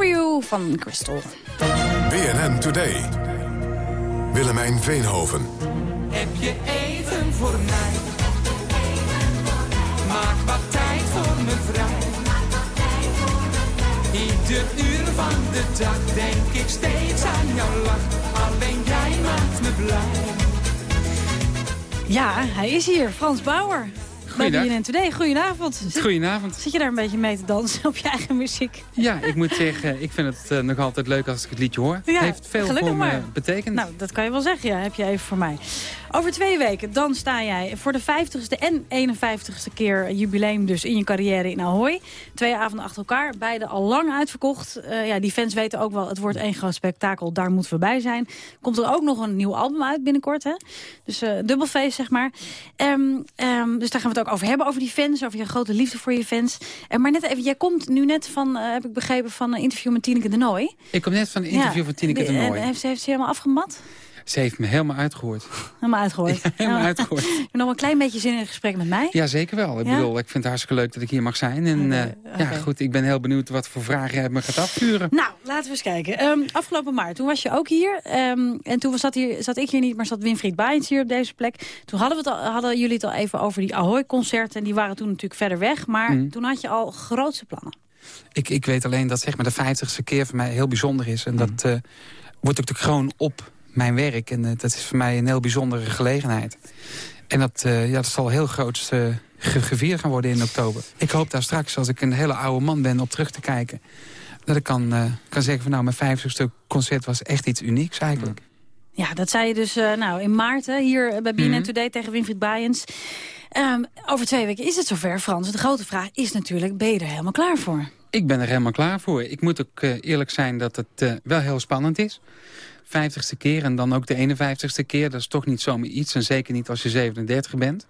for you van Crystal. BNN Today. Willemijn Veenhoven. Heb je even voor mij? Maak wat tijd voor me vrij. Ieder uur van de dag denk ik steeds aan jouw lach. Alleen jij maakt me blij. Ja, hij is hier, Frans Bauer. Bij. BNN Today. Goedenavond. Zit, Goedenavond. zit je daar een beetje mee te dansen op je eigen muziek? Ja, ik moet zeggen, ik vind het eh, nog altijd leuk als ik het liedje hoor. Ja, heeft veel voor me maar. betekend. Nou, dat kan je wel zeggen. Ja, heb je even voor mij. Over twee weken, dan sta jij voor de 50ste en 51ste keer jubileum dus in je carrière in Ahoy. Twee avonden achter elkaar, beide al lang uitverkocht. Eh, ja, die fans weten ook wel, het wordt één groot spektakel. Daar moeten we bij zijn. Komt er ook nog een nieuw album uit binnenkort, hè? Dus eh dubbelfeest, zeg maar. Ehm, ehm, dus daar gaan we het ook over hebben, over die fans, over je grote liefde voor je fans. En maar net even, jij komt nu net van, eh, heb ik begrepen, van een interview met Tineke de Nooi. Ik kom net van een interview Ja. van Tineke de En Nooi. Heeft ze, heeft ze helemaal afgemat? Ze heeft me helemaal uitgehoord. Helemaal uitgegooid. helemaal Ja. uitgegooid. Heb je nog een klein beetje zin in een gesprek met mij? Ja, zeker wel. Ik Ja? bedoel, ik vind het hartstikke leuk dat ik hier mag zijn. En eh, ja, goed, ik ben heel benieuwd wat voor vragen jij me gaat afvuren. Nou, laten we eens kijken. Ehm, afgelopen maart, toen was je ook hier. Ehm, en toen zat, hier, zat ik hier niet, maar zat Winfried Baaiens hier op deze plek. Toen hadden, we het al, hadden jullie het al even over die Ahoy-concerten. En die waren toen natuurlijk verder weg. Maar Mhm. toen had je al grootse plannen. Ik, ik weet alleen dat zeg maar, de 50ste keer voor mij heel bijzonder is. En dat eh, wordt ook natuurlijk gewoon op mijn werk. En eh, dat is voor mij een heel bijzondere gelegenheid. En dat, eh, ja, dat zal heel groot eh, ge- gevierd gaan worden in oktober. Ik hoop daar straks, als ik een hele oude man ben, op terug te kijken. Dat ik kan, kan zeggen van nou, mijn 50ste concert was echt iets unieks eigenlijk. Ja, dat zei je dus nou, in maart hè, hier bij BNN Mhm. Today tegen Winfried Baaiens. Ehm, over twee weken is het zover, Frans. De grote vraag is natuurlijk, ben je er helemaal klaar voor? Ik ben er helemaal klaar voor. Ik moet ook eerlijk zijn dat het wel heel spannend is. 50ste keer en dan ook de 51ste keer. Dat is toch niet zomaar iets. En zeker niet als je 37 bent.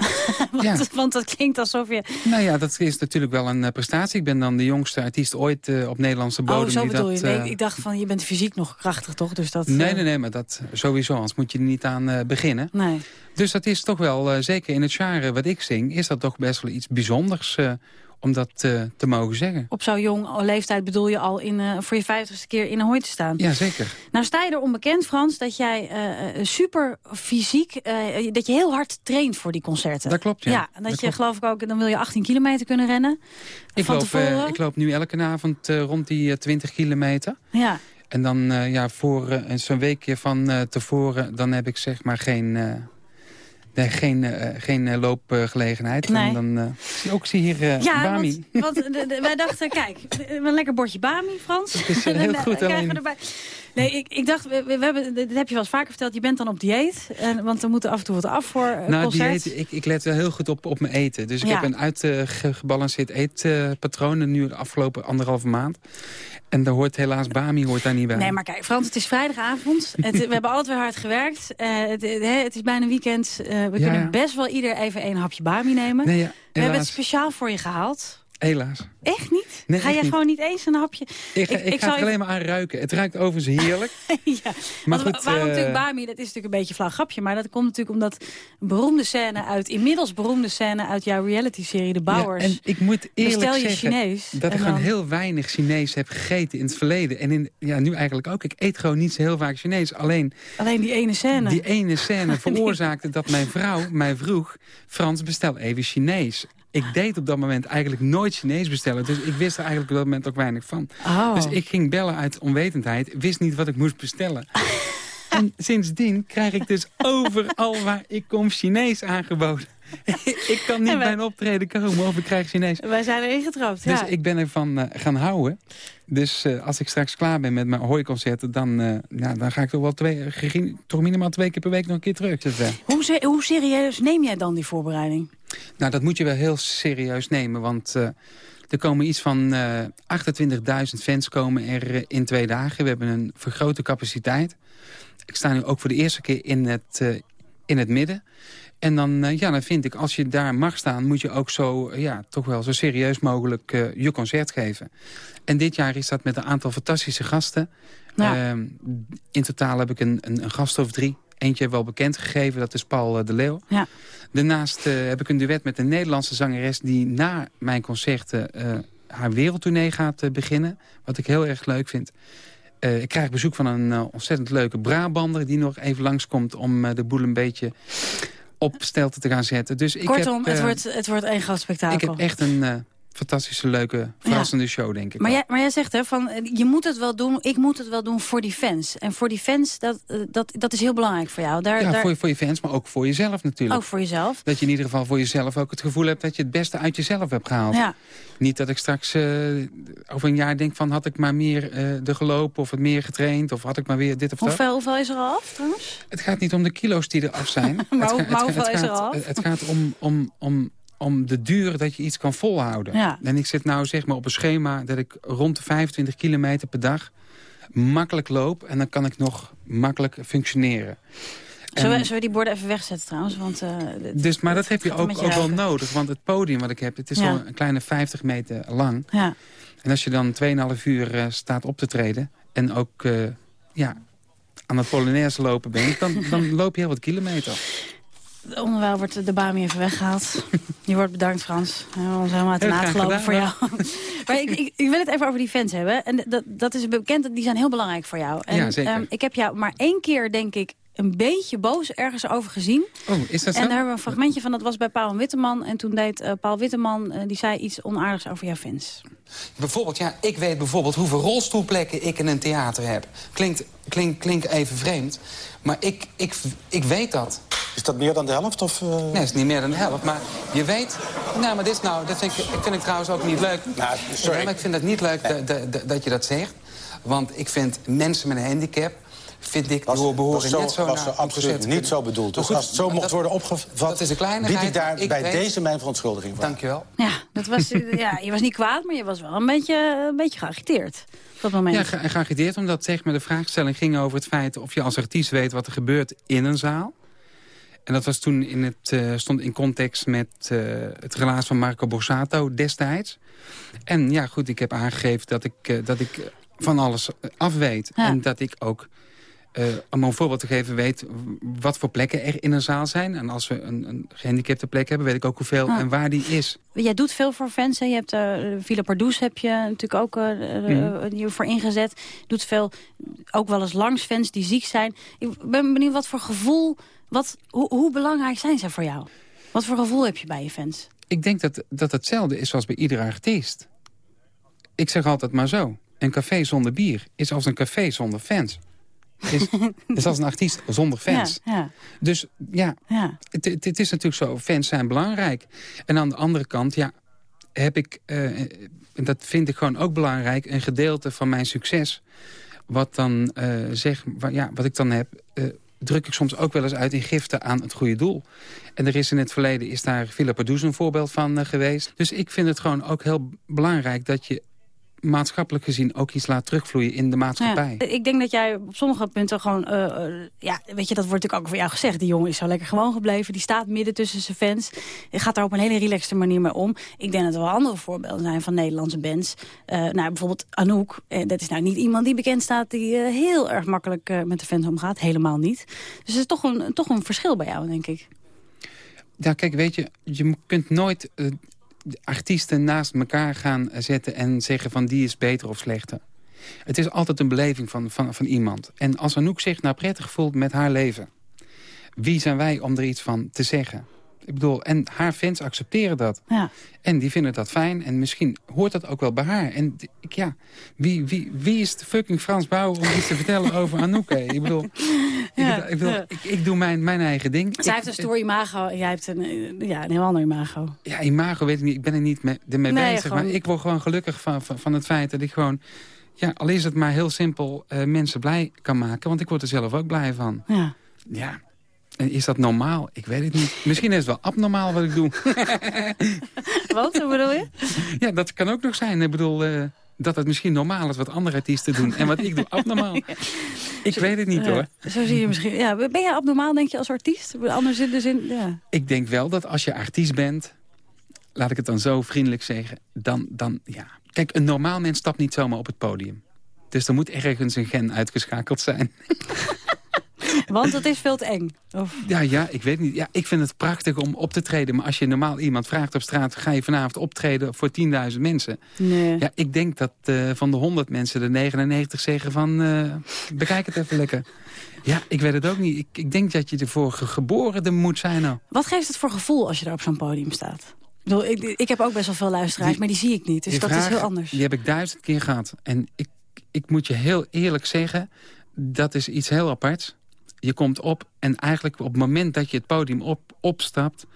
want, want dat klinkt alsof je... Nou ja, dat is natuurlijk wel een eh, prestatie. Ik ben dan de jongste artiest ooit eh, op Nederlandse bodem. Oh, zo bedoel dat, je. Nee, eh, ik dacht van, je bent fysiek nog krachtig, toch? Dus dat, Nee, nee, nee, maar dat sowieso, anders moet je er niet aan beginnen. Nee. Dus dat is toch wel, zeker in het genre wat ik zing... is dat toch best wel iets bijzonders... eh, om dat uh, te mogen zeggen. Op zo'n jong leeftijd bedoel je al in, uh, voor je vijftigste keer in een hooi te staan. Ja, zeker. Nou sta je er onbekend, Frans, dat jij uh, super fysiek... dat je heel hard traint voor die concerten. Dat klopt, ja. Ja, en dat, je geloof ik ook... dan wil je 18 kilometer kunnen rennen. Ik, loop, ik loop nu elke avond rond die 20 kilometer. Ja. En dan ja, voor zo'n weekje van tevoren... dan heb ik zeg maar geen Nee, geen, uh, geen uh, loopgelegenheid. Nee. En dan uh, ook zie hier ja, Bami. Want, want de, de, wij dachten, kijk, een lekker bordje Bami, Frans. Het is heel goed. alleen... erbij. Nee, ik, ik dacht, we, we, hebben, dit heb je wel eens vaker verteld, je bent dan op dieet. En, want we moeten af en toe wat af voor nou, concert. Dieet, ik, ik let wel heel goed op, op mijn eten. Dus ik ja. heb een uitgebalanceerd eetpatroon nu de afgelopen anderhalve maand. En daar hoort helaas Bami hoort daar niet bij. Nee, maar kijk, Frans, het is vrijdagavond. het, we hebben altijd weer hard gewerkt. Uh, het, het, is bijna weekend. Uh, we ja, kunnen ja. best wel ieder even een hapje Bami nemen. Nee, ja, we hebben het speciaal voor je gehaald. Helaas. Echt niet? Nee, ga jij niet. gewoon niet eens een hapje? Ik, ga, ik, ik, ik ga het alleen maar aan ruiken. Het ruikt overigens heerlijk. ja. Maar goed, waarom uh... natuurlijk Bami? Dat is natuurlijk een beetje een flauw grapje. Maar dat komt natuurlijk omdat een beroemde scène uit... inmiddels beroemde scène uit jouw reality-serie De Bouwers. Ja, en ik moet eerlijk Bestel je zeggen Chinees, dat ik gewoon dan- heel weinig Chinees heb gegeten in het verleden. En in, ja, nu eigenlijk ook. Ik eet gewoon niet zo heel vaak Chinees. Alleen Alleen die ene scène. die ene scène veroorzaakte dat mijn vrouw mij vroeg... Frans, bestel even Chinees. Ik deed op dat moment eigenlijk nooit Chinees bestellen. Dus ik wist er eigenlijk op dat moment ook weinig van. Oh. Dus ik ging bellen uit onwetendheid. Wist niet wat ik moest bestellen. en sindsdien krijg ik dus overal waar ik kom Chinees aangeboden. ik kan niet bij een optreden komen of ik krijg Chinees. Wij zijn erin getrapt, Dus ja. ik ben ervan eh, gaan houden. Dus eh, als ik straks klaar ben met mijn hooiconcerten... dan, eh, ja, dan ga ik toch wel twee, toch minimaal twee keer per week nog een keer terug. Hoe, se- hoe serieus neem jij dan die voorbereiding? nou, dat moet je wel heel serieus nemen. Want er komen iets van eh 28.000 fans komen er in twee dagen. We hebben een vergrote capaciteit. Ik sta nu ook voor de eerste keer in het, in het midden. En dan, eh, ja, dan vind ik, als je daar mag staan... moet je ook zo, eh, ja, toch wel zo serieus mogelijk eh, je concert geven. En dit jaar is dat met een aantal fantastische gasten. Ja. Ehm, in totaal heb ik een, een, een gast of drie. Eentje wel bekend gegeven, dat is Paul de Leeuw. Ja. Daarnaast heb ik een duet met een Nederlandse zangeres... die na mijn concerten haar wereldtournee gaat beginnen. Wat ik heel erg leuk vind. Ik krijg bezoek van een ontzettend leuke Brabander... die nog even langskomt om de boel een beetje op stelte te gaan zetten. Dus ik Kortom, heb, het, eh, wordt, het wordt één groot spektakel. ik heb echt een eh, fantastische, leuke, verrassende show, denk ik. Maar wel. jij, maar jij zegt, hè, van, eh, je moet het wel doen, ik moet het wel doen voor die fans. En voor die fans, dat, eh, dat, dat is heel belangrijk voor jou. Daar, ja, daar, voor, je- voor je fans, maar ook voor jezelf natuurlijk. Ook voor jezelf. Dat je in ieder geval voor jezelf ook het gevoel hebt... dat je het beste uit jezelf hebt gehaald. Ja. Niet dat ik straks eh, over een jaar denk van... had ik maar meer eh er gelopen of het meer getraind... of had ik maar weer dit of dat. Hoeveel, is er al af, trouwens? Het gaat niet om de kilo's die eraf zijn. Maar het maar het hoeveel het is er gaat- al af? Het gaat om, om, om, om de duur dat je iets kan volhouden. Ja. En ik zit nou zeg maar op een schema dat ik rond de 25 kilometer per dag makkelijk loop. En dan kan ik nog makkelijk functioneren. Zullen we, zullen we die borden even wegzetten trouwens? Want, eh, dit- dus, maar dat heb je ook, ook wel nodig. Want het podium wat ik heb, het is Ja. al een kleine 50 meter lang. Ja. En als je dan 2,5 uur eh, staat op te treden... en ook eh, ja, aan het Polonaise lopen bent... Dan, dan loop je heel wat kilometer. Onderwijl wordt de Bami even weggehaald. Je wordt bedankt, Frans. We hebben ons helemaal uit de Heel naad gelopen voor jou. maar ik, ik, ik wil het even over die fans hebben. En dat, dat is bekend, die zijn heel belangrijk voor jou. En, Ja, zeker. ehm, ik heb jou maar één keer, denk ik, een beetje boos ergens over gezien. Oh, is dat zo? En daar hebben we een fragmentje van, dat was bij Paul Witteman. En toen deed eh, Paul Witteman, eh, die zei iets onaardigs over jouw fans. Bijvoorbeeld, ja, ik weet bijvoorbeeld hoeveel rolstoelplekken ik in een theater heb. Klinkt, klink, klinkt even vreemd, maar ik, ik, ik weet dat. Is dat meer dan de helft? Of, eh? Nee, het is niet meer dan de helft, maar je weet... Nou, maar dit is nou, dat vind ik, vind ik trouwens ook niet leuk. Nou, sorry. Ja, maar ik vind het niet leuk dat, dat, dat je dat zegt. Want ik vind mensen met een handicap... Vind ik, Was- behoren net zo was absoluut niet zo bedoeld. Dus als het zo mocht dat- worden opgevat, Dat is een kleinigheid. bied ik daar Ik bij weet- deze mijn verontschuldiging voor. Dankjewel. Ja, dat was, ja, je was niet kwaad, maar je was wel een beetje, een beetje geagiteerd. Op dat moment. Ja, ge- geagiteerd omdat zeg maar, de vraagstelling ging over het feit... of je als artiest weet wat er gebeurt in een zaal. En dat was toen in het, eh, stond in context met eh, het relaas van Marco Borsato destijds. En ja, goed, ik heb aangegeven dat ik, eh, dat ik van alles af weet. Ja. En dat ik ook uh, om een voorbeeld te geven, weet wat voor plekken er in een zaal zijn. En als we een, een gehandicapte plek hebben, weet ik ook hoeveel ah. en waar die is. Jij doet veel voor fans. Hè? Je hebt uh, Villa Pardoes heb je natuurlijk ook uh, mm. hiervoor ingezet. Je doet veel, ook wel eens langs fans die ziek zijn. Ik ben benieuwd wat voor gevoel, wat, hoe, hoe belangrijk zijn ze voor jou? Wat voor gevoel heb je bij je fans? Ik denk dat dat hetzelfde is als bij iedere artiest. Ik zeg altijd maar zo. Een café zonder bier is als een café zonder fans. Is, is als een artiest zonder fans. Ja, ja. Dus ja, ja. Het, het, is natuurlijk zo. Fans zijn belangrijk. En aan de andere kant, ja, heb ik, uh, en dat vind ik gewoon ook belangrijk... een gedeelte van mijn succes... wat, dan, uh, zeg, wat, ja, wat ik dan heb... Uh, druk ik soms ook wel eens uit in giften aan het goede doel. En er is in het verleden is daar Philippa Does een voorbeeld van geweest. Dus ik vind het gewoon ook heel belangrijk dat je maatschappelijk gezien ook iets laat terugvloeien in de maatschappij. Ja, ik denk dat jij op sommige punten gewoon... Uh, ja, weet je, dat wordt natuurlijk ook voor jou gezegd. Die jongen is zo lekker gewoon gebleven. Die staat midden tussen zijn fans. Hij gaat daar op een hele relaxte manier mee om. Ik denk dat er wel andere voorbeelden zijn van Nederlandse bands. Uh, nou, bijvoorbeeld Anouk. Dat is nou niet iemand die bekend staat... die heel erg makkelijk met de fans omgaat. Helemaal niet. Dus het is toch een, toch een verschil bij jou, denk ik. Ja, kijk, weet je, je kunt nooit artiesten naast elkaar gaan zetten en zeggen van die is beter of slechter. Het is altijd een beleving van, van, van iemand. En als Anouk zich nou prettig voelt met haar leven... wie zijn wij om er iets van te zeggen? Ik bedoel, en haar fans accepteren dat. Ja. En die vinden dat fijn. En misschien hoort dat ook wel bij haar. En ik, ja, wie, wie, wie is de fucking Frans Bauer om iets te vertellen over Anouk? Ik bedoel, ja, ik, bedoel ik, ik, doe mijn, mijn eigen ding. Zij heeft een story imago jij hebt een, ja, een heel ander imago. Ja, imago weet ik niet. Ik ben er niet mee, ermee nee, bezig. Maar ik word gewoon gelukkig van, van, van, het feit dat ik gewoon... Ja, al is het maar heel simpel uh, mensen blij kan maken. Want ik word er zelf ook blij van. Ja. Ja, is dat normaal? Ik weet het niet. Misschien is het wel abnormaal wat ik doe. wat, hoe bedoel je? Ja, dat kan ook nog zijn. Ik bedoel, uh, dat het misschien normaal is wat andere artiesten doen. En wat ik doe, abnormaal. Ik weet het niet hoor. Zo zie je misschien. Ja, ben je abnormaal, denk je, als artiest? Anders in de zin, ja. Ik denk wel dat als je artiest bent... laat ik het dan zo vriendelijk zeggen... dan, dan ja... Kijk, een normaal mens stapt niet zomaar op het podium. Dus er moet ergens een gen uitgeschakeld zijn. Want het is veel te eng. Of... Ja, ja, ik weet niet. Ja, ik vind het prachtig om op te treden. Maar als je normaal iemand vraagt op straat... ga je vanavond optreden voor 10.000 mensen? Nee. Ja, ik denk dat uh, van de 100 mensen de 99 zeggen van... Uh, bekijk het even lekker. Ja, ik weet het ook niet. Ik, ik denk dat je ervoor geboren moet zijn. Nou. Wat geeft het voor gevoel als je daar op zo'n podium staat? Ik, ik, ik, heb ook best wel veel luisteraars, maar die zie ik niet. Dus dat is heel anders. Die heb ik duizend keer gehad. En ik, ik moet je heel eerlijk zeggen... dat is iets heel aparts je komt op en eigenlijk op het moment dat je het podium op, opstapt...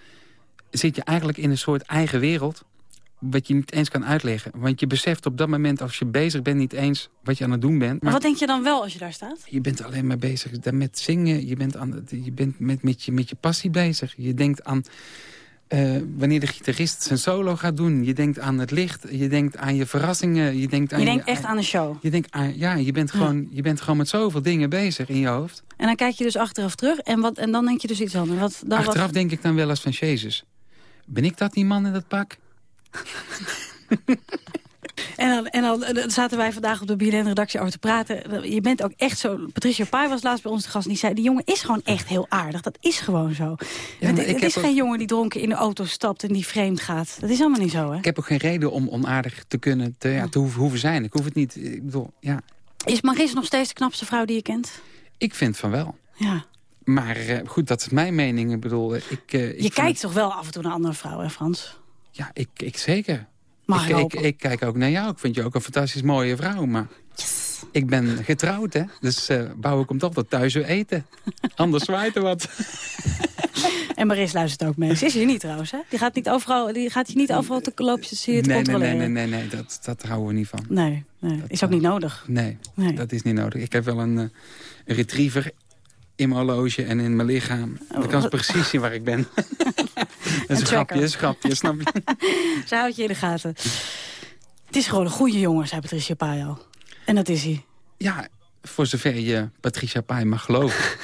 zit je eigenlijk in een soort eigen wereld wat je niet eens kan uitleggen. Want je beseft op dat moment, als je bezig bent, niet eens wat je aan het doen bent. Maar wat denk je dan wel als je daar staat? Je bent alleen maar bezig met zingen. Je bent, aan, je bent met, met, je, met je passie bezig. Je denkt aan uh, wanneer de gitarist zijn solo gaat doen. Je denkt aan het licht, je denkt aan je verrassingen. Je denkt, aan je denkt echt aan een show? Je denkt aan, ja, je bent, gewoon, je bent gewoon met zoveel dingen bezig in je hoofd. En dan kijk je dus achteraf terug en, wat, en dan denk je dus iets anders. Wat, dan achteraf denk ik dan wel eens van Jezus. Ben ik dat die man in dat pak? En dan, en dan, zaten wij vandaag op de BNN-redactie over te praten. Je bent ook echt zo... Patricia Pai was laatst bij ons de gast en die zei... die jongen is gewoon echt heel aardig. Dat is gewoon zo. het, is geen jongen die dronken in de auto stapt en die vreemd gaat. Dat is allemaal niet zo, hè? Ik heb ook geen reden om onaardig te kunnen, te, ja, te hoeven, zijn. Ik hoef het niet. Ik bedoel, ja. Is Maris nog steeds de knapste vrouw die je kent? Ik vind van wel. Ja. Maar uh, goed, dat is mijn mening. Ik bedoel, ik, uh, je kijkt toch wel af en toe naar andere vrouwen, hè, Frans? Ja, ik, ik zeker. Ik, ik, ik, kijk ook naar jou. Ik vind je ook een fantastisch mooie vrouw. Maar yes. ik ben getrouwd, hè. Dus uh, bouw ik hem toch dat thuis weer eten. Anders zwaait er wat. En Maris luistert ook mee. Ze is hier niet trouwens, hè? Die gaat, niet overal, die gaat je niet overal te loopjes te nee, controleren. Nee, nee, nee, nee, dat, dat houden we niet van. Nee, nee. Dat, is ook niet nodig. Nee, nee, dat is niet nodig. Ik heb wel een, uh, een retriever in mijn horloge en in mijn lichaam. Dan kan ze precies zien waar ik ben. dat is een grapje, een grapje, snap je? Ze houdt je in de gaten. Het is gewoon een goede jongen, zei Patricia Pai En dat is hij. Ja, voor zover je Patricia Pai mag geloven.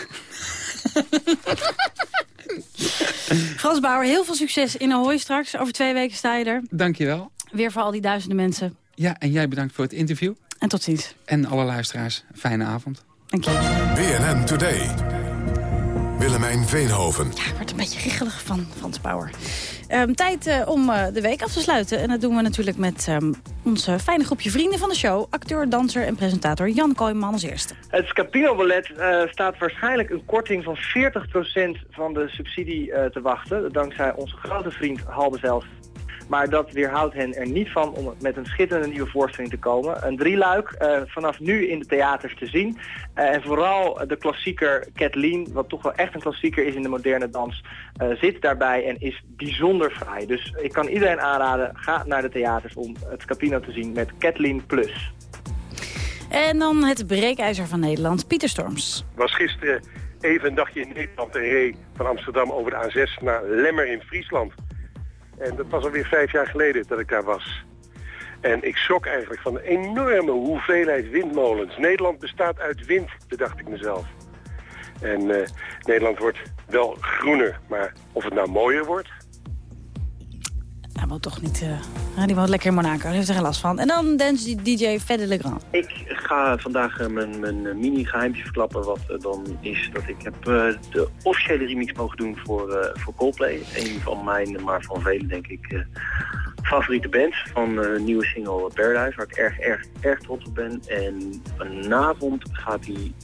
Frans Bauer, heel veel succes in Ahoy straks. Over twee weken sta je er. Dankjewel. Weer voor al die duizenden mensen. Ja, en jij bedankt voor het interview. En tot ziens. En alle luisteraars, fijne avond. Dank je. BNN Today. Willemijn Veenhoven. Ja, ik word een beetje giechelig van Frans Bauer. Um, tijd uh, om uh, de week af te sluiten. En dat doen we natuurlijk met um, ons fijne groepje vrienden van de show. Acteur, danser en presentator Jan Kooijman als eerste. Het Scapino Ballet uh, staat waarschijnlijk een korting van 40% van de subsidie te wachten. Dankzij onze grote vriend Halbe Zelf maar dat weerhoudt hen er niet van om met een schitterende nieuwe voorstelling te komen. Een drieluik, uh, vanaf nu in de theaters te zien. Uh, en vooral de klassieker Kathleen, wat toch wel echt een klassieker is in de moderne dans, uh, zit daarbij en is bijzonder fraai. Dus ik kan iedereen aanraden, ga naar de theaters om het Capino te zien met Kathleen Plus. En dan het breekijzer van Nederland, Pieter Storms. Was gisteren even een dagje in Nederland en reed van Amsterdam over de A6 naar Lemmer in Friesland. En dat was alweer vijf jaar geleden dat ik daar was. En ik schrok eigenlijk van de enorme hoeveelheid windmolens. Nederland bestaat uit wind, bedacht ik mezelf. En uh, Nederland wordt wel groener, maar of het nou mooier wordt... Wil toch niet... Uh, die woont lekker in Monaco, daar heeft er geen last van. En dan dance DJ Fede Legrand. Ik ga vandaag uh, mijn, mijn mini-geheimtje verklappen. Wat dan is dat ik heb de officiële remix mogen doen voor, voor Coldplay. Een van mijn, maar van velen denk ik, favoriete bands. Van nieuwe single Paradise, waar ik erg, erg, erg trots op ben. En vanavond gaat die,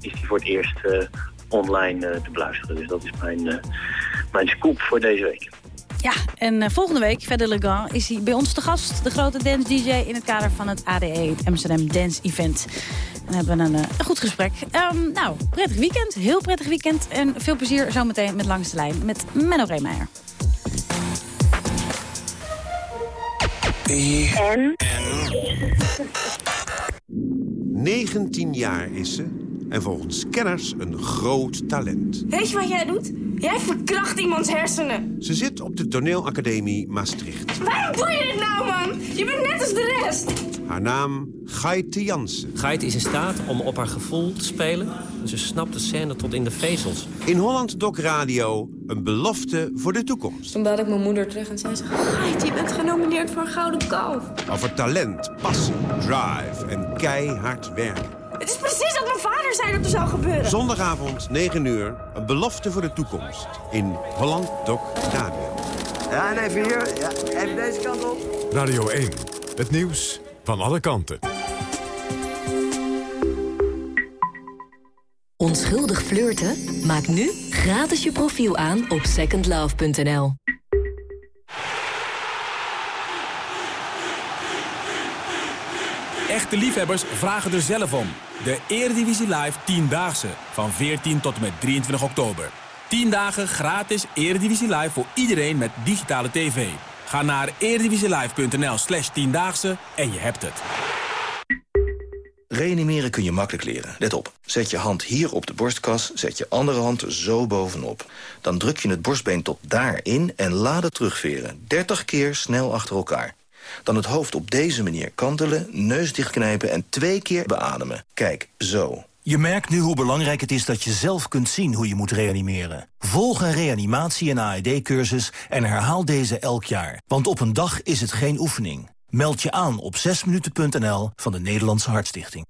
is die voor het eerst online te beluisteren. Dus dat is mijn, mijn scoop voor deze week. Ja, en uh, volgende week, verder Legrand, is hij bij ons te gast. De grote dance-dj in het kader van het ADE, het Amsterdam Dance Event. Dan hebben we een, uh, een goed gesprek. Um, nou, prettig weekend, heel prettig weekend. En veel plezier zometeen met Langs de Lijn met Menno Reemeijer. En? 19 jaar is ze. En volgens kenners een groot talent. Weet je wat jij doet? Jij verkracht iemands hersenen. Ze zit op de toneelacademie Maastricht. Waarom doe je dit nou, man? Je bent net als de rest. Haar naam Gaite Jansen. Gaite is in staat om op haar gevoel te spelen. Ze snapt de scène tot in de vezels. In Holland Doc Radio een belofte voor de toekomst. Toen belde ik mijn moeder terug en zei ze... Gaite, je bent genomineerd voor een gouden kalf. Over talent, passie, drive en keihard werken. Het is precies wat mijn vader zei dat er zou gebeuren. Zondagavond, 9 uur, een belofte voor de toekomst. In Holland Doc Radio. Ja, en even hier. Ja, even deze kant op. Radio 1, het nieuws van alle kanten. Onschuldig flirten? Maak nu gratis je profiel aan op secondlove.nl. Echte liefhebbers vragen er zelf om. De Eredivisie Live 10-daagse van 14 tot en met 23 oktober. 10 dagen gratis Eredivisie Live voor iedereen met digitale tv. Ga naar eredivisielive.nl slash 10daagse en je hebt het. Reanimeren kun je makkelijk leren. Let op. Zet je hand hier op de borstkas, zet je andere hand zo bovenop. Dan druk je het borstbeen tot daarin en laat het terugveren. 30 keer snel achter elkaar. Dan het hoofd op deze manier kantelen, neus dichtknijpen en twee keer beademen. Kijk, zo. Je merkt nu hoe belangrijk het is dat je zelf kunt zien hoe je moet reanimeren. Volg een reanimatie- en AED-cursus en herhaal deze elk jaar. Want op een dag is het geen oefening. Meld je aan op 6minuten.nl van de Nederlandse Hartstichting.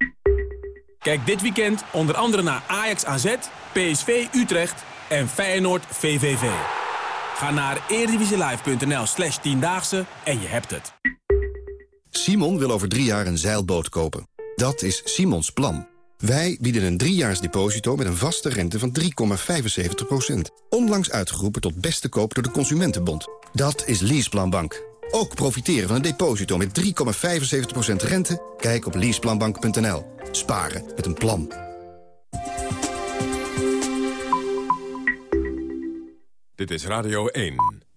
Kijk dit weekend onder andere naar Ajax AZ, PSV Utrecht en Feyenoord VVV. Ga naar eredivisielive.nl slash tiendaagse en je hebt het. Simon wil over drie jaar een zeilboot kopen. Dat is Simons plan. Wij bieden een driejaars deposito met een vaste rente van 3,75%. Onlangs uitgeroepen tot beste koop door de Consumentenbond. Dat is Leaseplanbank. Ook profiteren van een deposito met 3,75% rente? Kijk op leaseplanbank.nl. Sparen met een plan. Dit is Radio 1.